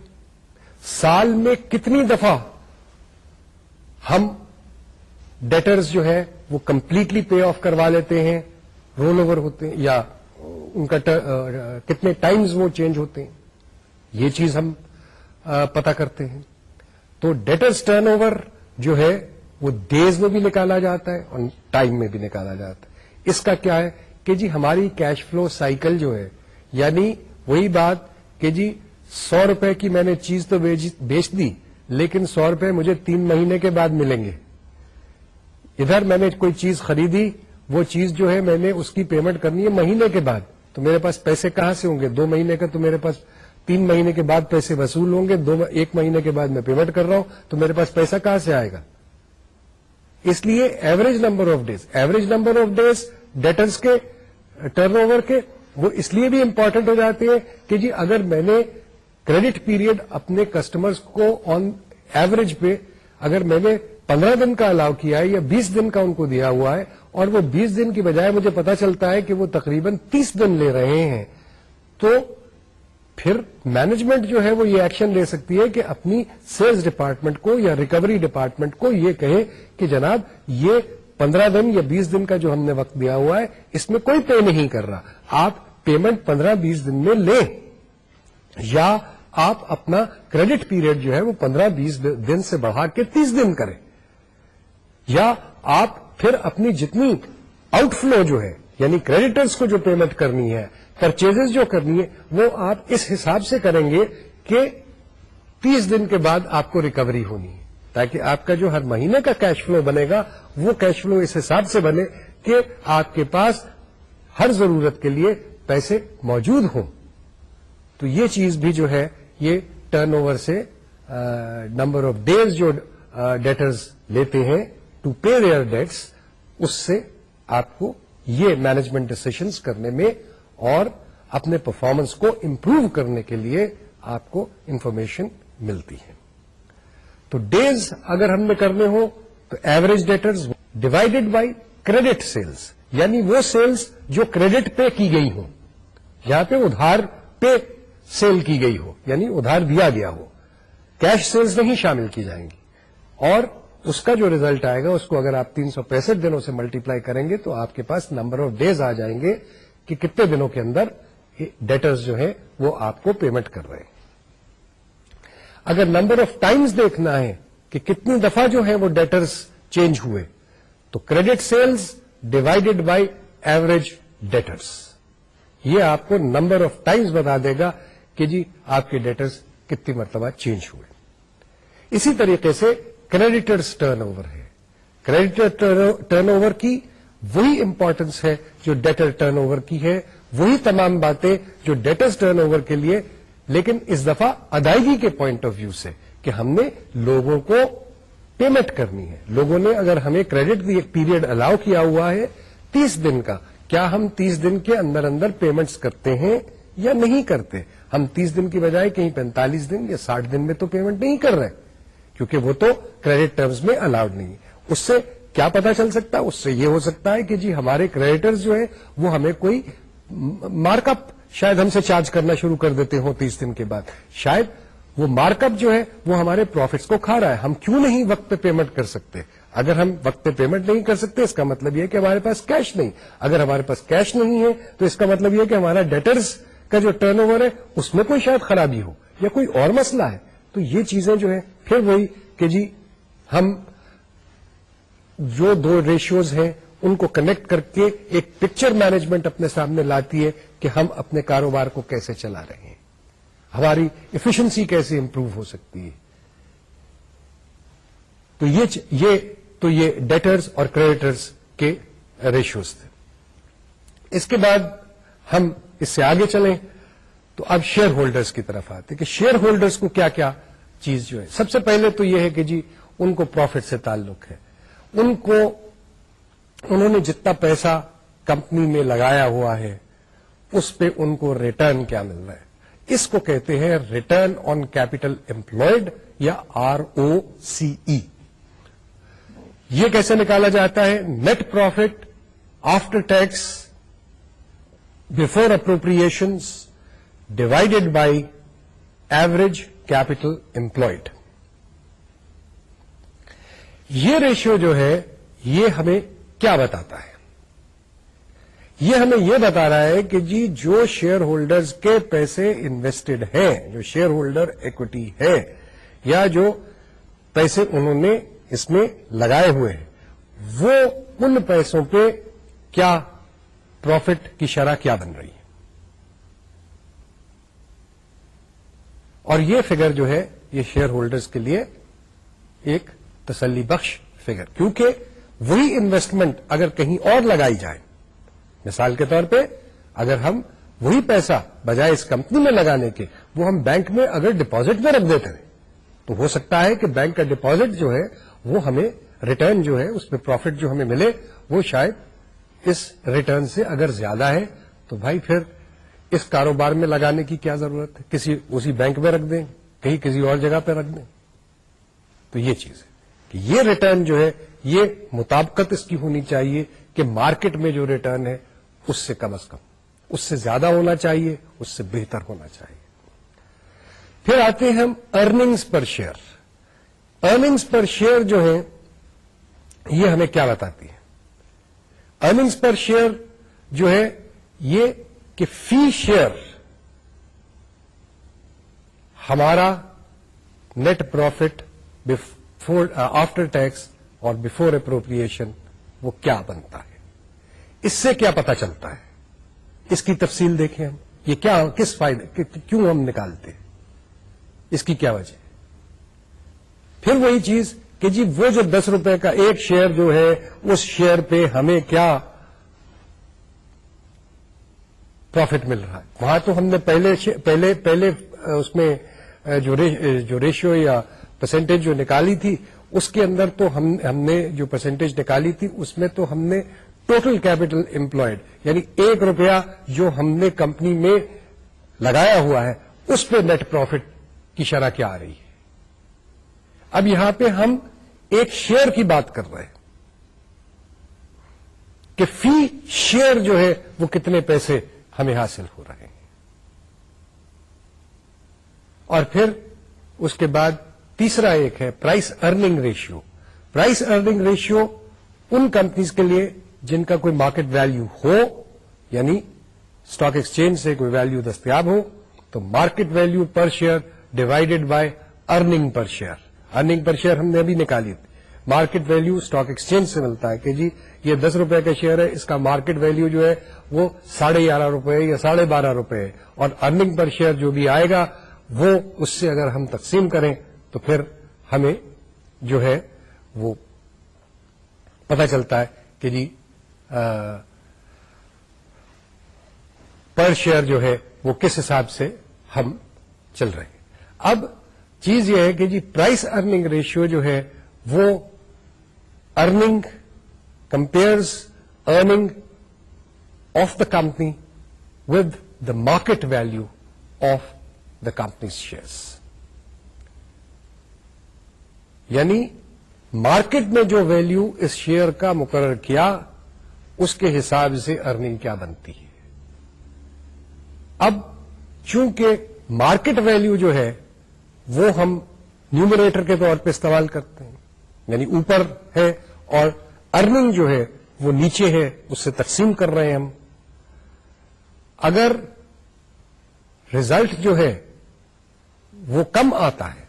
سال میں کتنی دفعہ ہم ڈیٹرز جو ہے وہ کمپلیٹلی پے آف کروا لیتے ہیں رول اوور ہوتے ہیں، یا ان کا کتنے ٹائمز وہ چینج ہوتے ہیں۔ یہ چیز ہم پتا کرتے ہیں۔ تو ڈیٹرز ٹرن اوور جو ہے وہ ڈیز میں بھی نکالا جاتا ہے اور ٹائم میں بھی نکالا جاتا ہے۔ اس کا کیا ہے کہ جی ہماری کیش فلو سائیکل جو ہے یعنی وہی بات کہ جی سو روپے کی میں نے چیز تو بیچ دی، لیکن سو روپے مجھے تین مہینے کے بعد ملیں گے۔ ادھر میں نے کوئی چیز خریدی، وہ چیز جو ہے میں نے اس کی پیمنٹ کرنی ہے مہینے کے بعد۔ تو میرے پاس پیسے کہاں سے ہوں گے؟ دو مہینے کا تو میرے پاس تین مہینے کے بعد پیسے وصول ہوں گے، دو ایک مہینے کے بعد میں پیمنٹ کر رہا ہوں، تو میرے پاس پیسہ کہاں سے آئے گا؟ اس لیے average number of days average number of days debtors کے ٹرن اوور کے، وہ اس لیے بھی امپورٹنٹ ہو جاتے ہیں کہ جی اگر میں نے کریڈٹ پیریڈ اپنے کسٹمرز کو آن ایوریج پہ، اگر میں نے پندرہ دن کا الاؤ کیا ہے یا بیس دن کا ان کو دیا ہوا ہے، اور وہ بیس دن کی بجائے مجھے پتا چلتا ہے کہ وہ تقریباً تیس دن لے رہے ہیں، تو پھر مینجمنٹ جو ہے وہ یہ ایکشن لے سکتی ہے کہ اپنی سیلز ڈپارٹمنٹ کو یا ریکوری ڈپارٹمنٹ کو یہ کہے کہ جناب یہ پندرہ دن یا بیس دن کا جو ہم نے وقت دیا ہوا ہے، اس میں کوئی پے نہیں کر رہا۔ آپ پیمنٹ پندرہ بیس دن میں لیں۔ یا آپ اپنا کریڈٹ پیریڈ جو ہے وہ پندرہ بیس دن سے بڑھا کے تیس دن کریں۔ یا آپ پھر اپنی جتنی آؤٹ فلو جو ہے یعنی کریڈیٹرز کو جو پیمنٹ کرنی ہے پرچیز جو کرنی ہے، وہ آپ اس حساب سے کریں گے کہ تیس دن کے بعد آپ کو ریکوری ہونی ہے۔ تاکہ آپ کا جو ہر مہینے کا کیش فلو بنے گا، وہ کیش فلو اس حساب سے بنے کہ آپ کے پاس ہر ضرورت کے لیے پیسے موجود ہوں۔ تو یہ چیز بھی جو ہے، یہ ٹرن اوور سے نمبر آف ڈیز جو ڈیٹرز لیتے ہیں ٹو پے دیئر ڈیٹس اس سے آپ کو یہ مینجمنٹ ڈسیشنز کرنے میں اور اپنے پرفارمنس کو امپروو کرنے کے لیے آپ کو انفارمیشن ملتی ہے۔ تو ڈیز اگر ہم نے کرنے ہو تو average debtors divided by credit sales یعنی وہ سیلس جو کریڈٹ پے کی گئی ہو یہاں پہ ادھار پے سیل کی گئی ہو یعنی ادھار دیا گیا ہو۔ کیش سیلز نہیں شامل کی جائیں گی۔ اور اس کا جو ریزلٹ آئے گا، اس کو اگر آپ تین سو پینسٹھ دنوں سے ملٹیپلائی کریں گے تو آپ کے پاس نمبر آف ڈیز آ جائیں گے۔ کہ کتنے دنوں کے اندر ڈیٹرز جو ہے وہ آپ کو پیمنٹ کر رہے ہیں۔ اگر نمبر آف ٹائمز دیکھنا ہے کہ کتنی دفعہ جو ہے وہ ڈیٹرز چینج ہوئے، تو credit sales divided by average debtors یہ آپ کو نمبر آف ٹائمز بتا دے گا کہ جی آپ کے ڈیٹرز کتنی مرتبہ چینج ہوئے۔ اسی طریقے سے کریڈیٹرز ٹرن اوور ہے۔ کریڈیٹر ٹرن اوور کی وہی امپورٹنس ہے جو ڈیٹر ٹرن اوور کی ہے، وہی تمام باتیں جو ڈیٹرز ٹرن اوور کے لیے، لیکن اس دفعہ ادائیگی کے پوائنٹ آف ویو سے کہ ہم نے لوگوں کو پیمنٹ کرنی ہے۔ لوگوں نے اگر ہمیں کریڈٹ ایک پیریڈ الاؤ کیا ہوا ہے، تیس دن کا، کیا ہم تیس دن کے اندر اندر پیمنٹس کرتے ہیں یا نہیں کرتے؟ ہم تیس دن کی بجائے کہیں پینتالیس دن یا ساٹھ دن میں تو پیمنٹ نہیں کر رہے، کیونکہ وہ تو کریڈٹ ٹرمز میں الاؤڈ نہیں۔ اس سے کیا پتا چل سکتا ہے؟ اس سے یہ ہو سکتا ہے کہ جی ہمارے کریڈیٹر جو ہے وہ ہمیں کوئی مارک اپ شاید ہم سے چارج کرنا شروع کر دیتے ہوں تیس دن کے بعد۔ شاید وہ مارک اپ جو ہے، وہ ہمارے پروفٹس کو کھا رہا ہے۔ ہم کیوں نہیں وقت پہ پیمنٹ کر سکتے؟ اگر ہم وقت پہ پیمنٹ نہیں کر سکتے، اس کا مطلب یہ کہ ہمارے پاس کیش نہیں۔ اگر ہمارے پاس کیش نہیں ہے، تو اس کا مطلب یہ کہ ہمارا ڈیٹرز کا جو ٹرن اوور ہے، اس میں کوئی شاید خرابی ہو یا کوئی اور مسئلہ ہے۔ تو یہ چیزیں جو ہے پھر وہی کہ جی ہم جو دو ریشیوز ہیں، ان کو کنیکٹ کر کے ایک پکچر مینجمنٹ اپنے سامنے لاتی ہے کہ ہم اپنے کاروبار کو کیسے چلا رہے ہیں۔ ہماری ایفیشنسی کیسے امپروو ہو سکتی ہے۔ تو یہ یہ تو یہ ڈیٹرز اور کریڈیٹرز کے ریشیوز تھے۔ اس کے بعد ہم اس سے آگے چلیں۔ تو اب شیئر ہولڈرز کی طرف آتے کہ شیئر ہولڈرز کو کیا کیا چیز جو ہے۔ سب سے پہلے تو یہ ہے کہ جی ان کو پروفٹ سے تعلق ہے۔ ان کو انہوں نے جتنا پیسہ کمپنی میں لگایا ہوا ہے، اس پہ ان کو ریٹرن کیا مل رہا ہے۔ اس کو کہتے ہیں ریٹرن آن کیپٹل امپلائڈ یا آر او سی ای یہ کیسے نکالا جاتا ہے؟ Net profit after tax before appropriations divided by average capital employed یہ ریشیو جو ہے، یہ ہمیں کیا بتاتا ہے؟ یہ ہمیں یہ بتا رہا ہے کہ جی جو شیئر ہولڈرز کے پیسے انویسٹڈ ہیں، جو شیئر ہولڈر ایکوٹی ہے یا جو پیسے انہوں نے اس میں لگائے ہوئے ہیں، وہ ان پیسوں پہ کیا پروفٹ کی شرح کیا بن رہی ہے؟ اور یہ فگر جو ہے، یہ شیئر ہولڈرز کے لیے ایک تسلی بخش فگر کیونکہ وہی انویسٹمنٹ اگر کہیں اور لگائی جائے، مثال کے طور پہ اگر ہم وہی پیسہ بجائے اس کمپنی میں لگانے کے، وہ ہم بینک میں اگر ڈپازٹ میں رکھ دیتے ہیں تو ہو سکتا ہے کہ بینک کا ڈپازٹ جو ہے، وہ ہمیں ریٹرن جو ہے، اس میں پروفٹ جو ہمیں ملے، وہ شاید اس ریٹرن سے اگر زیادہ ہے، تو بھائی پھر اس کاروبار میں لگانے کی کیا ضرورت ہے؟ کسی اسی بینک میں رکھ دیں، کہیں کسی اور جگہ پہ رکھ دیں۔ تو یہ چیز ہے۔ یہ ریٹرن جو ہے، یہ مطابقت اس کی ہونی چاہیے کہ مارکیٹ میں جو ریٹرن ہے، اس سے کم از کم، اس سے زیادہ ہونا چاہیے، اس سے بہتر ہونا چاہیے۔ پھر آتے ہیں ہم earnings per share earnings per share جو ہے یہ ہمیں کیا بتاتی ہے ارننگز پر شیئر جو ہے، یہ کہ فی شیئر ہمارا نیٹ پروفٹ آفٹر ٹیکس اور بفور اپروپریشن وہ کیا بنتا ہے؟ اس سے کیا پتا چلتا ہے؟ اس کی تفصیل دیکھیں ہم. یہ کیا، کس فائدے کیوں ہم نکالتے ہیں؟ اس کی کیا وجہ پھر وہی چیز کہ جی وہ جو دس روپے کا ایک شیئر جو ہے، اس شیئر پہ ہمیں کیا پروفٹ مل رہا ہے؟ وہاں تو ہم نے پہلے پہلے پہلے، اس میں، جو ریشیو یا پرسنٹیج جو نکالی تھی، اس کے اندر تو ہم ہم نے جو پرسنٹیج نکالی تھی، اس میں تو ہم نے ٹوٹل کیپٹل امپلائڈ یعنی ایک روپیہ جو ہم نے کمپنی میں لگایا ہوا ہے، اس پہ نیٹ پروفٹ کی شرح کیا آ رہی ہے۔ اب یہاں پہ ہم ایک شیئر کی بات کر رہے ہیں کہ فی شیئر جو ہے، وہ کتنے پیسے ہمیں حاصل ہو رہے ہیں۔ اور پھر اس کے بعد تیسرا ایک ہے price earning ratio price earning ratio ان کمپنیز کے لیے جن کا کوئی مارکیٹ ویلو ہو یعنی اسٹاک ایکسچینج سے کوئی ویلو دستیاب ہو، تو market value per share divided by earning per share earning per share ہم نے ابھی نکالی۔ تھی مارکیٹ ویلو اسٹاک ایکسچینج سے ملتا ہے کہ جی یہ دس روپے کا شیئر ہے، اس کا مارکیٹ ویلو جو ہے وہ ساڑھے گیارہ روپے یا ساڑھے بارہ روپے ہے۔ اور ارننگ پر شیئر جو بھی آئے گا، وہ اس سے اگر ہم تقسیم کریں تو پھر ہمیں جو ہے وہ پتہ چلتا ہے کہ جی پر شیئر جو ہے وہ کس حساب سے ہم چل رہے ہیں۔ اب چیز یہ ہے کہ جی پرائس ارننگ ریشیو جو ہے وہ earning compares earning of the company with the market value of the companies shares یعنی مارکیٹ میں جو ویلو اس شیئر کا مقرر کیا، اس کے حساب سے ارننگ کیا بنتی ہے۔ اب چونکہ مارکیٹ ویلو جو ہے، وہ ہم نیومریٹر کے طور پہ استعمال کرتے ہیں یعنی اوپر ہے اور ارننگ جو ہے، وہ نیچے ہے، اس سے تقسیم کر رہے ہیں ہم۔ اگر ریزلٹ جو ہے، وہ کم آتا ہے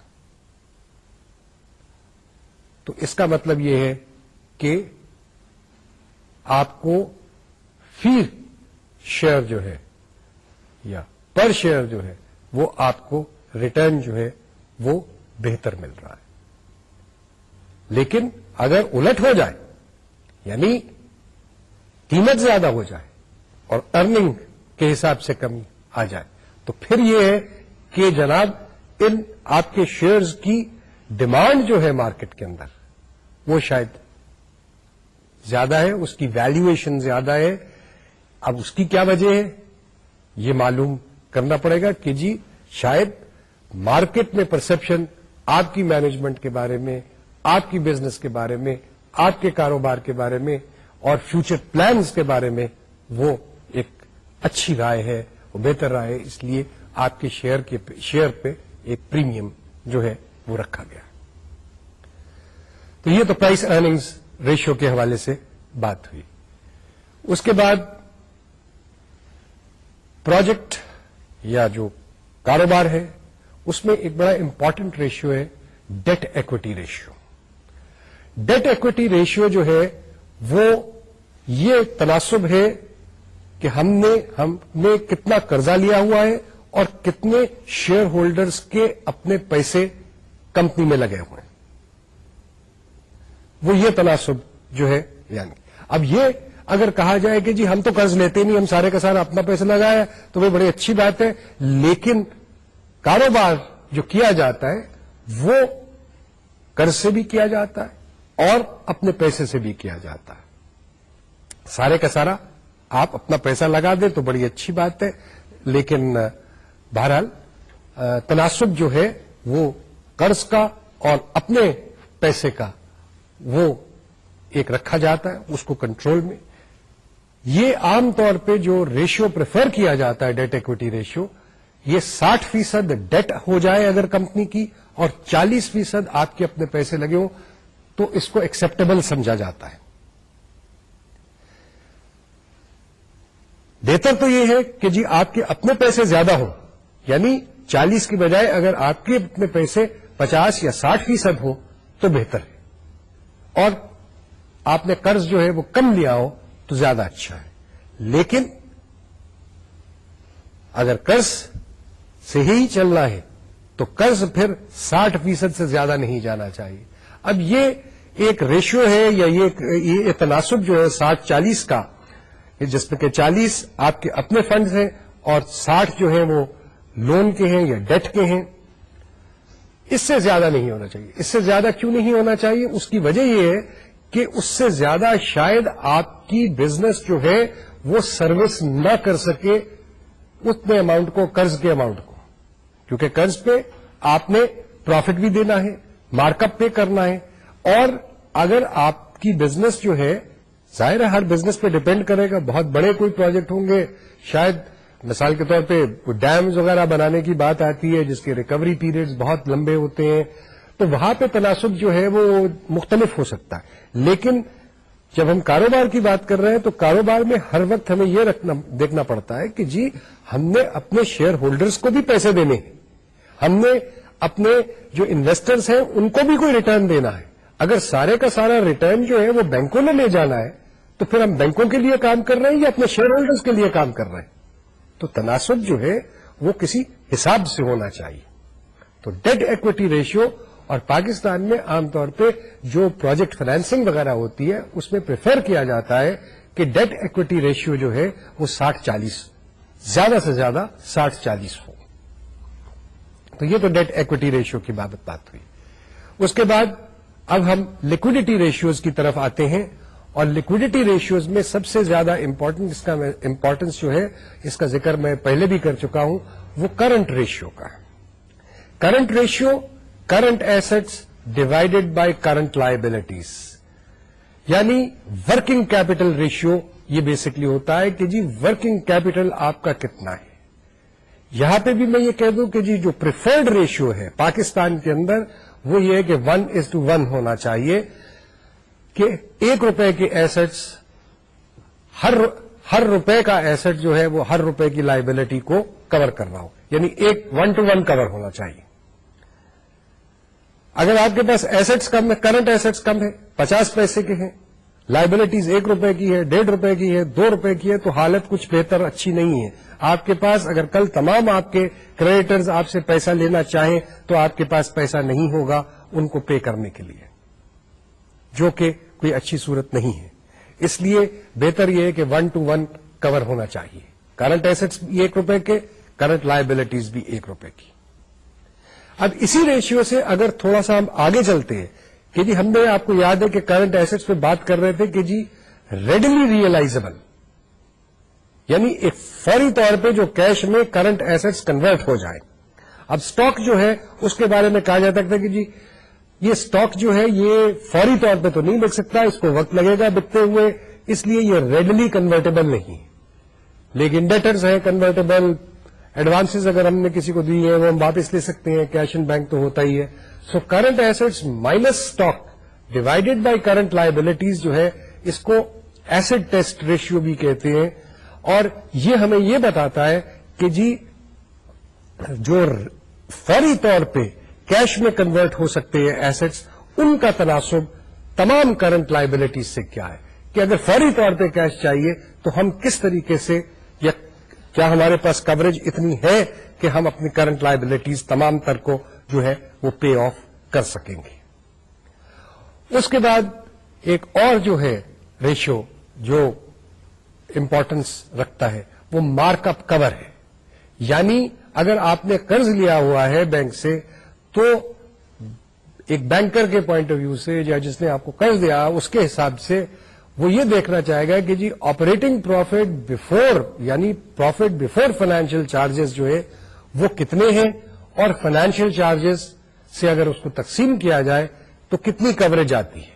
تو اس کا مطلب یہ ہے کہ آپ کو فی شیئر جو ہے یا پر شیئر جو ہے وہ آپ کو ریٹرن جو ہے وہ بہتر مل رہا ہے۔ لیکن اگر الٹ ہو جائے یعنی قیمت زیادہ ہو جائے اور ارننگ کے حساب سے کمی آ جائے، تو پھر یہ ہے کہ جناب ان آپ کے شیئرز کی ڈیمانڈ جو ہے مارکیٹ کے اندر، وہ شاید زیادہ ہے، اس کی ویلیویشن زیادہ ہے۔ اب اس کی کیا وجہ ہے؟ یہ معلوم کرنا پڑے گا کہ جی شاید مارکیٹ میں پرسپشن آپ کی مینجمنٹ کے بارے میں، آپ کی بزنس کے بارے میں، آپ کے کاروبار کے بارے میں اور فیوچر پلانز کے بارے میں وہ ایک اچھی رائے ہے وہ بہتر رائے ہے۔ اس لیے آپ کے شیئر کے شیئر پہ ایک پریمیم جو ہے وہ رکھا گیا۔ تو یہ تو پرائس ارننگز ریشو کے حوالے سے بات ہوئی۔ اس کے بعد پروجیکٹ یا جو کاروبار ہے، اس میں ایک بڑا امپورٹنٹ ریشیو ہے debt equity ratio debt equity ratio جو ہے، وہ یہ تناسب ہے کہ ہم نے ہم نے کتنا قرضہ لیا ہوا ہے اور کتنے شیئر ہولڈرز کے اپنے پیسے کمپنی میں لگے ہوئے ہیں۔ وہ یہ تناسب جو ہے یعنی اب یہ اگر کہا جائے کہ جی ہم تو قرض لیتے نہیں، ہم سارے کا سارا اپنا پیسہ لگایا تو وہ بڑی اچھی بات ہے۔ لیکن کاروبار جو کیا جاتا ہے، وہ قرض سے بھی کیا جاتا ہے اور اپنے پیسے سے بھی کیا جاتا ہے۔ سارے کا سارا آپ اپنا پیسہ لگا دیں تو بڑی اچھی بات ہے۔ لیکن بہرحال تناسب جو ہے، وہ قرض کا اور اپنے پیسے کا وہ ایک رکھا جاتا ہے، اس کو کنٹرول میں۔ یہ عام طور پہ جو ریشیو پریفر کیا جاتا ہے ڈیٹ ایکوٹی ریشیو یہ ساٹھ فیصد ڈیٹ ہو جائے اگر کمپنی کی اور چالیس فیصد آپ کے اپنے پیسے لگے ہوں، تو اس کو ایکسپٹیبل سمجھا جاتا ہے۔ بہتر تو یہ ہے کہ جی آپ کے اپنے پیسے زیادہ ہوں یعنی چالیس کی بجائے اگر آپ کے اپنے پیسے پچاس یا ساٹھ فیصد ہو تو بہتر ہے۔ اور آپ نے قرض جو ہے وہ کم لیا ہو تو زیادہ اچھا ہے۔ لیکن اگر قرض سے ہی چلنا ہے تو قرض پھر ساٹھ فیصد سے زیادہ نہیں جانا چاہیے۔ اب یہ ایک ریشو ہے یا یہ تناسب جو ہے ساٹھ چالیس کا جس میں کہ چالیس آپ کے اپنے فنڈز ہیں اور ساٹھ جو ہیں وہ لون کے ہیں یا ڈیٹ کے ہیں۔ اس سے زیادہ نہیں ہونا چاہیے۔ اس سے زیادہ کیوں نہیں ہونا چاہیے؟ اس کی وجہ یہ ہے کہ اس سے زیادہ شاید آپ کی بزنس جو ہے وہ سروس نہ کر سکے اتنے اماؤنٹ کو، قرض کے اماؤنٹ کو۔ کیونکہ قرض پہ آپ نے پروفٹ بھی دینا ہے مارک اپ پے کرنا ہے۔ اور اگر آپ کی بزنس جو ہے، ظاہر ہے ہر بزنس پہ ڈپینڈ کرے گا، بہت بڑے کوئی پروجیکٹ ہوں گے، شاید مثال کے طور پہ ڈیمز وغیرہ بنانے کی بات آتی ہے، جس کے ریکوری پیریڈز بہت لمبے ہوتے ہیں، تو وہاں پہ تناسب جو ہے وہ مختلف ہو سکتا ہے۔ لیکن جب ہم کاروبار کی بات کر رہے ہیں تو کاروبار میں ہر وقت ہمیں یہ رکھنا، دیکھنا پڑتا ہے کہ جی ہم نے اپنے شیئر ہولڈرز کو بھی پیسے دینے ہیں۔ ہم نے اپنے جو انویسٹرز ہیں، ان کو بھی کوئی ریٹرن دینا ہے۔ اگر سارے کا سارا ریٹرن جو ہے وہ بینکوں میں لے جانا ہے، تو پھر ہم بینکوں کے لیے کام کر رہے ہیں یا اپنے شیئر ہولڈرز کے لیے کام کر رہے ہیں؟ تو تناسب جو ہے وہ کسی حساب سے ہونا چاہیے۔ تو ڈیٹ ایکوٹی ریشیو اور پاکستان میں عام طور پہ جو پروجیکٹ فائنینسنگ وغیرہ ہوتی ہے، اس میں پریفر کیا جاتا ہے کہ ڈیٹ ایکوٹی ریشیو جو ہے وہ ساٹھ چالیس، زیادہ سے زیادہ ساٹھ چالیس ہو۔ تو یہ تو ڈیٹ ایکوٹی ریشیو کی بابت بات ہوئی۔ اس کے بعد اب ہم لکوڈیٹی ریشیوز کی طرف آتے ہیں۔ اور لکوڈیٹی ریشیوز میں سب سے زیادہ امپورٹنٹ اس کا امپورٹنس جو ہے، اس کا ذکر میں پہلے بھی کر چکا ہوں، وہ کرنٹ ریشیو کا current ratio current assets divided by current liabilities یعنی ورکنگ کیپٹل ریشیو یہ بیسکلی ہوتا ہے کہ جی ورکنگ کیپٹل آپ کا کتنا ہے۔ یہاں پہ بھی میں یہ کہہ دوں کہ جی جو پریفرڈ ریشیو ہے پاکستان کے اندر، وہ یہ ہے کہ ون از ٹو ون ہونا چاہیے۔ کہ ایک روپے کے ایسٹس ہر ہر روپے کا ایسٹ جو ہے وہ ہر روپے کی لائبلٹی کو کور کر رہا ہو۔ یعنی ایک ون ٹو ون کور ہونا چاہیے۔ اگر آپ کے پاس ایسٹس کم ہے کرنٹ ایسٹس کم ہے، پچاس پیسے کے ہیں لائبلٹیز ایک روپے کی ہے، ڈیڑھ روپے کی ہے، دو روپے کی ہے، تو حالت کچھ بہتر، اچھی نہیں ہے۔ آپ کے پاس اگر کل تمام آپ کے کریڈیٹرز آپ سے پیسہ لینا چاہیں تو آپ کے پاس پیسہ نہیں ہوگا ان کو پے کرنے کے لیے۔ جو کہ کوئی اچھی صورت نہیں ہے۔ اس لیے بہتر یہ ہے کہ ون ٹو ون کور ہونا چاہیے۔ کرنٹ ایسٹس بھی ایک روپے کے کرنٹ لائبلٹیز بھی ایک روپے کی۔ اب اسی ریشیو سے اگر تھوڑا سا ہم آگے چلتے ہیں کہ جی ہم نے آپ کو یاد ہے کہ کرنٹ ایسٹس پہ بات کر رہے تھے کہ جی ریڈلی ریئلائزبل یعنی ایک فوری طور پہ جو کیش میں کرنٹ ایسٹس کنورٹ ہو جائے اب سٹاک جو ہے اس کے بارے میں کہا جا سکتا ہے کہ جی یہ سٹاک جو ہے یہ فوری طور پہ تو نہیں بک سکتا، اس کو وقت لگے گا بکتے ہوئے، اس لیے یہ ریڈلی کنورٹیبل نہیں۔ لیکن ڈیٹرز ہیں کنورٹیبل ایڈوانسز اگر ہم نے کسی کو دی ہے وہ ہم واپس لے سکتے ہیں۔ کیش ان بینک تو ہوتا ہی ہے۔ So current assets minus stock divided by current liabilities جو ہے، اس کو ایسڈ ٹیسٹ ریشیو بھی کہتے ہیں۔ اور یہ ہمیں یہ بتاتا ہے کہ جی جو فوری طور پہ کیش میں کنورٹ ہو سکتے ہیں ایسٹس ان کا تناسب تمام کرنٹ لائبلٹیز سے کیا ہے؟ کہ اگر فوری طور پہ کیش چاہیے تو ہم کس طریقے سے یا کیا ہمارے پاس کوریج اتنی ہے کہ ہم اپنی کرنٹ لائبلٹیز تمام تر کو جو ہے وہ پے آف کر سکیں گے؟ اس کے بعد ایک اور جو ہے ریشو جو امپورٹنس رکھتا ہے وہ مارک اپ کور ہے. یعنی اگر آپ نے قرض لیا ہوا ہے بینک سے تو ایک بینکر کے پوائنٹ آف ویو سے یا جس نے آپ کو قرض دیا اس کے حساب سے وہ یہ دیکھنا چاہے گا کہ جی آپریٹنگ پروفٹ بفور یعنی پروفٹ بفور فائنینشیل چارجز جو ہے وہ کتنے ہیں اور فائنینشیل چارجز سے اگر اس کو تقسیم کیا جائے تو کتنی کوریج آتی ہے۔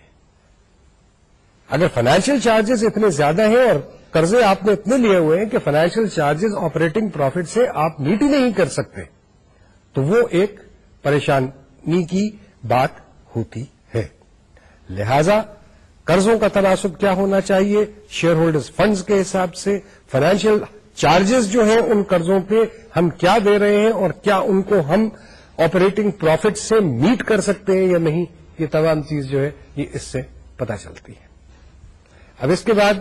اگر فائنینشیل چارجز اتنے زیادہ ہیں اور قرضے آپ نے اتنے لیے ہوئے ہیں کہ فائنینشیل چارجز آپریٹنگ پروفٹ سے آپ میٹ ہی نہیں کر سکتے تو وہ ایک پریشانی کی بات ہوتی ہے۔ لہذا قرضوں کا تناسب کیا ہونا چاہیے؟ شیئر ہولڈرز فنڈز کے حساب سے فائنینشیل چارجز جو ہیں ان قرضوں پہ ہم کیا دے رہے ہیں اور کیا ان کو ہم آپریٹنگ پروفٹ سے میٹ کر سکتے ہیں یا نہیں؟ یہ تمام چیز جو ہے، یہ اس سے پتا چلتی ہے۔ اب اس کے بعد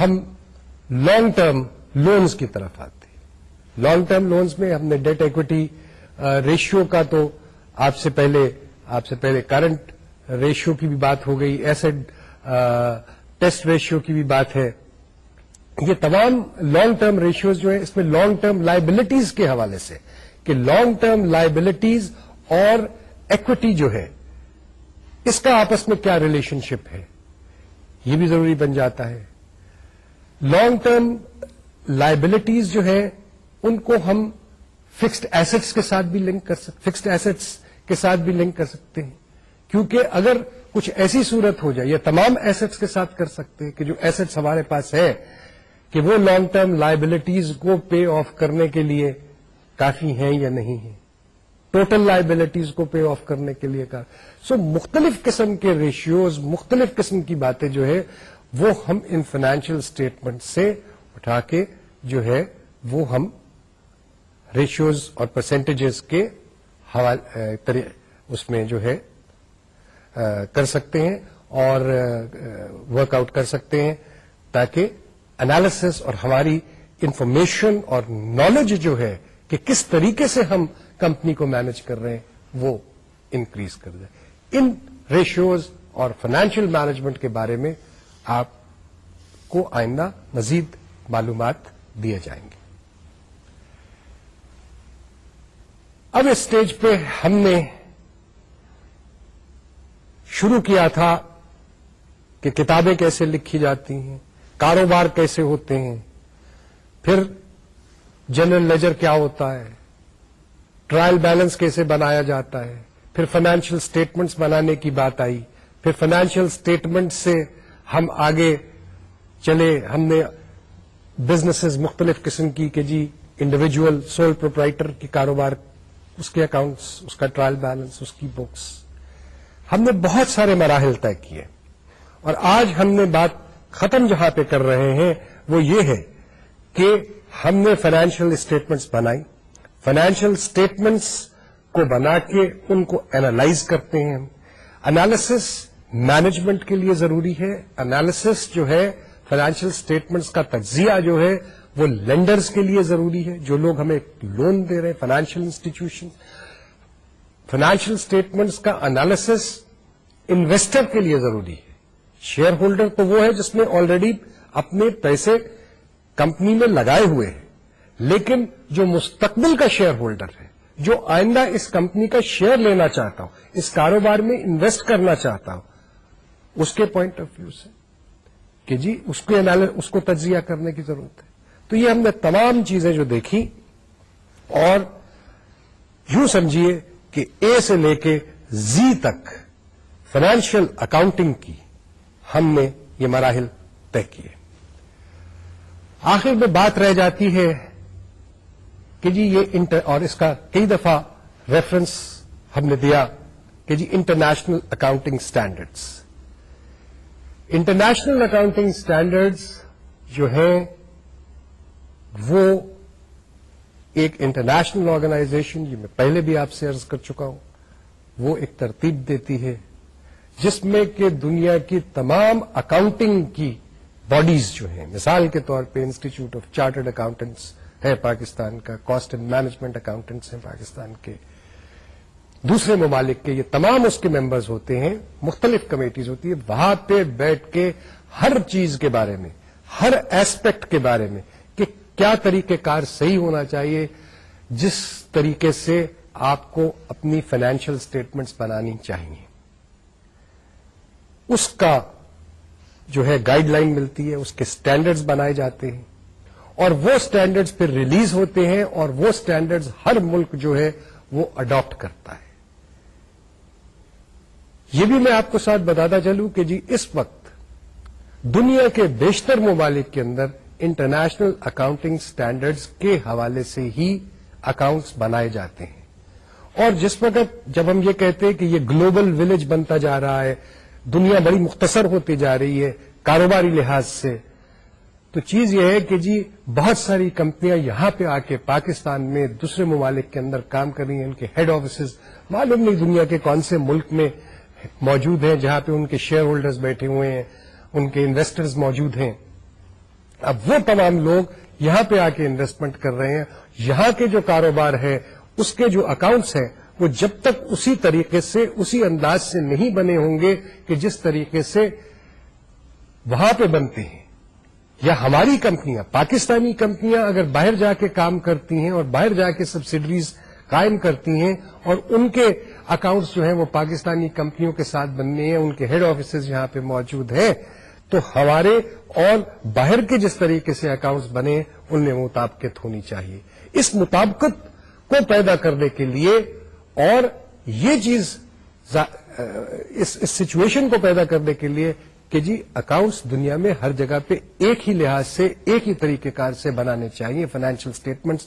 ہم لانگ ٹرم لونز کی طرف آتے ہیں۔ لانگ ٹرم لونز میں ہم نے ڈیٹ ایکوٹی ریشیو کا تو آپ سے پہلے، آپ سے پہلے کرنٹ ریشیو کی بھی بات ہو گئی ایسڈ ٹیسٹ ریشیو کی بھی بات ہے۔ یہ تمام لانگ ٹرم ریشیوز جو ہیں، اس میں لانگ ٹرم لائبلٹیز کے حوالے سے کہ لانگ ٹرم لائبلٹیز اور ایکوٹی جو ہے، اس کا آپس میں کیا ریلیشن شپ ہے؟ یہ بھی ضروری بن جاتا ہے۔ لانگ ٹرم لائبلٹیز جو ہے ان کو ہم فکسڈ ایسٹس کے ساتھ بھی لنک کر سکتے فکسڈ ایسٹس کے ساتھ بھی لنک کر سکتے ہیں۔ کیونکہ اگر کچھ ایسی صورت ہو جائے یا تمام ایسٹس کے ساتھ کر سکتے ہیں کہ جو ایسٹس ہمارے پاس ہے کہ وہ لانگ ٹرم لائبلٹیز کو پے آف کرنے کے لیے کافی ہیں یا نہیں ہیں۔ ٹوٹل لائبلٹیز کو پے آف کرنے کے لیے کا۔ سو مختلف قسم کے ریشیوز مختلف قسم کی باتیں جو ہے وہ ہم ان فائنینشیل اسٹیٹمنٹ سے اٹھا کے جو ہے، وہ ہم ریشیوز اور پرسنٹیجز کے اس میں جو ہے کر سکتے ہیں اور ورک آؤٹ کر سکتے ہیں تاکہ انالیسس اور ہماری انفارمیشن اور نالج جو ہے کہ کس طریقے سے ہم کمپنی کو مینج کر رہے ہیں، وہ انکریز کر جائے ان ریشیوز اور فائنینشیل مینجمنٹ کے بارے میں آپ کو آئندہ مزید معلومات دیے جائیں گے۔ اب اس اسٹیج پہ ہم نے شروع کیا تھا کہ کتابیں کیسے لکھی جاتی ہیں، کاروبار کیسے ہوتے ہیں، پھر جنرل لیجر کیا ہوتا ہے ٹرائل بیلنس کیسے بنایا جاتا ہے، پھر فائنینشیل اسٹیٹمنٹس بنانے کی بات آئی، پھر فائنینشیل اسٹیٹمنٹ سے ہم آگے چلے، ہم نے بزنس مختلف قسم کی کہ جی انڈیویجل سول پروپرائٹر کی کاروبار اس کے اکاؤنٹس اس کا ٹرائل بیلنس اس کی بکس ہم نے بہت سارے مراحل طے کیے اور آج ہم نے بات ختم جہاں پہ کر رہے ہیں، وہ یہ ہے کہ ہم نے فائنینشیل اسٹیٹمنٹس بنائی۔ فائنینشیل اسٹیٹمنٹس کو بنا کے ان کو اینالائز کرتے ہیں۔ انالیسس مینجمنٹ کے لیے ضروری ہے۔ انالیسس جو ہے فائنینشیل اسٹیٹمنٹس کا تجزیہ جو ہے وہ لینڈرز کے لیے ضروری ہے، جو لوگ ہمیں لون دے رہے ہیں فائنینشیل انسٹیٹیوشن فائنینشیل اسٹیٹمنٹس کا انالیسس انویسٹر کے لیے ضروری ہے۔ شیئر ہولڈر تو وہ ہے جس نے آلریڈی اپنے پیسے کمپنی میں لگائے ہوئے ہیں۔ لیکن جو مستقبل کا شیئر ہولڈر ہے، جو آئندہ اس کمپنی کا شیئر لینا چاہتا ہوں اس کاروبار میں انویسٹ کرنا چاہتا ہوں اس کے پوائنٹ آف ویو سے کہ جی اس کو اس کو تجزیہ کرنے کی ضرورت ہے۔ تو یہ ہم نے تمام چیزیں جو دیکھی اور یوں سمجھیے کہ اے سے لے کے زی تک فائنینشیل اکاؤنٹنگ کی ہم نے یہ مراحل طے کیے۔ آخر میں بات رہ جاتی ہے کہ جی یہ انٹر اور اس کا کئی دفعہ ریفرنس ہم نے دیا کہ جی international accounting standards international accounting standards جو ہیں وہ ایک انٹرنیشنل آرگنائزیشن، یہ میں پہلے بھی آپ سے عرض کر چکا ہوں، وہ ایک ترتیب دیتی ہے جس میں کہ دنیا کی تمام اکاؤنٹنگ کی باڈیز جو ہیں، مثال کے طور پہ انسٹیٹیوٹ آف چارٹرڈ اکاؤنٹنٹس ہے پاکستان کا کاسٹ اینڈ مینجمنٹ اکاؤنٹنٹس ہیں پاکستان کے۔ دوسرے ممالک کے یہ تمام اس کے ممبرز ہوتے ہیں، مختلف کمیٹیز ہوتی ہے وہاں پہ بیٹھ کے ہر چیز کے بارے میں، ہر ایسپیکٹ کے بارے میں کیا طریقہ کار صحیح ہونا چاہیے جس طریقے سے آپ کو اپنی فائنینشیل اسٹیٹمنٹس بنانی چاہیے؟ اس کا جو ہے گائیڈ لائن ملتی ہے، اس کے سٹینڈرڈز بنائے جاتے ہیں اور وہ سٹینڈرڈز پھر ریلیز ہوتے ہیں اور وہ سٹینڈرڈز ہر ملک جو ہے وہ اڈاپٹ کرتا ہے۔ یہ بھی میں آپ کو ساتھ بتاتا چلوں کہ جی اس وقت دنیا کے بیشتر ممالک کے اندر انٹرنیشنل اکاؤنٹنگ سٹینڈرڈز کے حوالے سے ہی اکاؤنٹس بنائے جاتے ہیں۔ اور جس وقت جب ہم یہ کہتے ہیں کہ یہ گلوبل ولیج بنتا جا رہا ہے، دنیا بڑی مختصر ہوتی جا رہی ہے کاروباری لحاظ سے، تو چیز یہ ہے کہ جی بہت ساری کمپنیاں یہاں پہ آ کے پاکستان میں دوسرے ممالک کے اندر کام کر رہی ہیں، ان کے ہیڈ آفیسز معلوم نہیں دنیا کے کون سے ملک میں موجود ہیں جہاں پہ ان کے شیئر ہولڈرز بیٹھے ہوئے ہیں، ان کے انویسٹرز موجود ہیں۔ اب وہ تمام لوگ یہاں پہ آ کے انویسٹمنٹ کر رہے ہیں، یہاں کے جو کاروبار ہے اس کے جو اکاؤنٹس ہیں، وہ جب تک اسی طریقے سے، اسی انداز سے نہیں بنے ہوں گے کہ جس طریقے سے وہاں پہ بنتے ہیں۔ یا ہماری کمپنیاں، پاکستانی کمپنیاں اگر باہر جا کے کام کرتی ہیں اور باہر جا کے سبسڈریز قائم کرتی ہیں اور ان کے اکاؤنٹس جو ہیں وہ پاکستانی کمپنیوں کے ساتھ بننے ہیں، ان کے ہیڈ آفیسز یہاں پہ موجود ہیں تو ہمارے اور باہر کے جس طریقے سے اکاؤنٹس بنے ان میں مطابقت ہونی چاہیے۔ اس مطابقت کو پیدا کرنے کے لیے اور یہ چیز اس سچویشن کو پیدا کرنے کے لیے کہ جی اکاؤنٹس دنیا میں ہر جگہ پہ ایک ہی لحاظ سے، ایک ہی طریقہ کار سے بنانے چاہیے فائنینشیل اسٹیٹمنٹس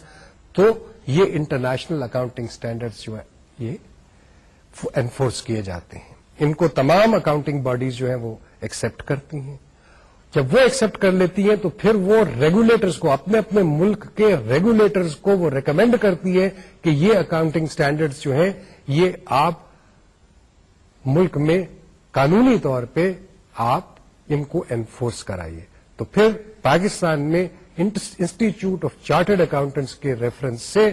تو یہ انٹرنیشنل اکاؤنٹنگ اسٹینڈرڈس جو ہے یہ انفورس کیے جاتے ہیں۔ ان کو تمام اکاؤنٹنگ باڈیز جو ہیں وہ ایکسپٹ کرتی ہیں۔ جب وہ ایکسپٹ کر لیتی ہیں تو پھر وہ ریگولیٹرز کو، اپنے اپنے ملک کے ریگولیٹرز کو وہ ریکمینڈ کرتی ہے کہ یہ اکاؤنٹنگ سٹینڈرڈز جو ہیں، یہ آپ ملک میں قانونی طور پہ آپ ان کو انفورس کرائیے۔ تو پھر پاکستان میں انسٹیٹیوٹ آف چارٹرڈ اکاؤنٹنٹس کے ریفرنس سے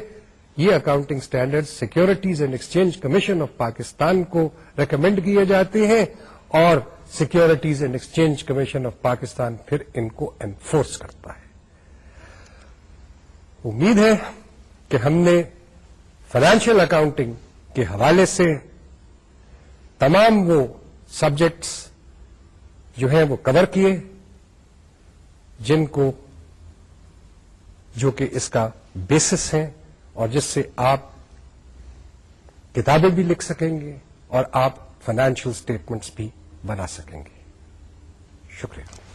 یہ accounting standard securities and exchange commission of Pakistan کو ریکمینڈ کیے جاتے ہیں اور securities and exchange commission of Pakistan پھر ان کو انفورس کرتا ہے۔ امید ہے کہ ہم نے فائنینشیل اکاؤنٹنگ کے حوالے سے تمام وہ سبجیکٹس جو ہیں وہ کور کیے، جن کو جو کہ اس کا بیسس ہے اور جس سے آپ کتابیں بھی لکھ سکیں گے اور آپ فائنینشیل اسٹیٹمنٹس بھی بنا سکیں گے۔ شکریہ۔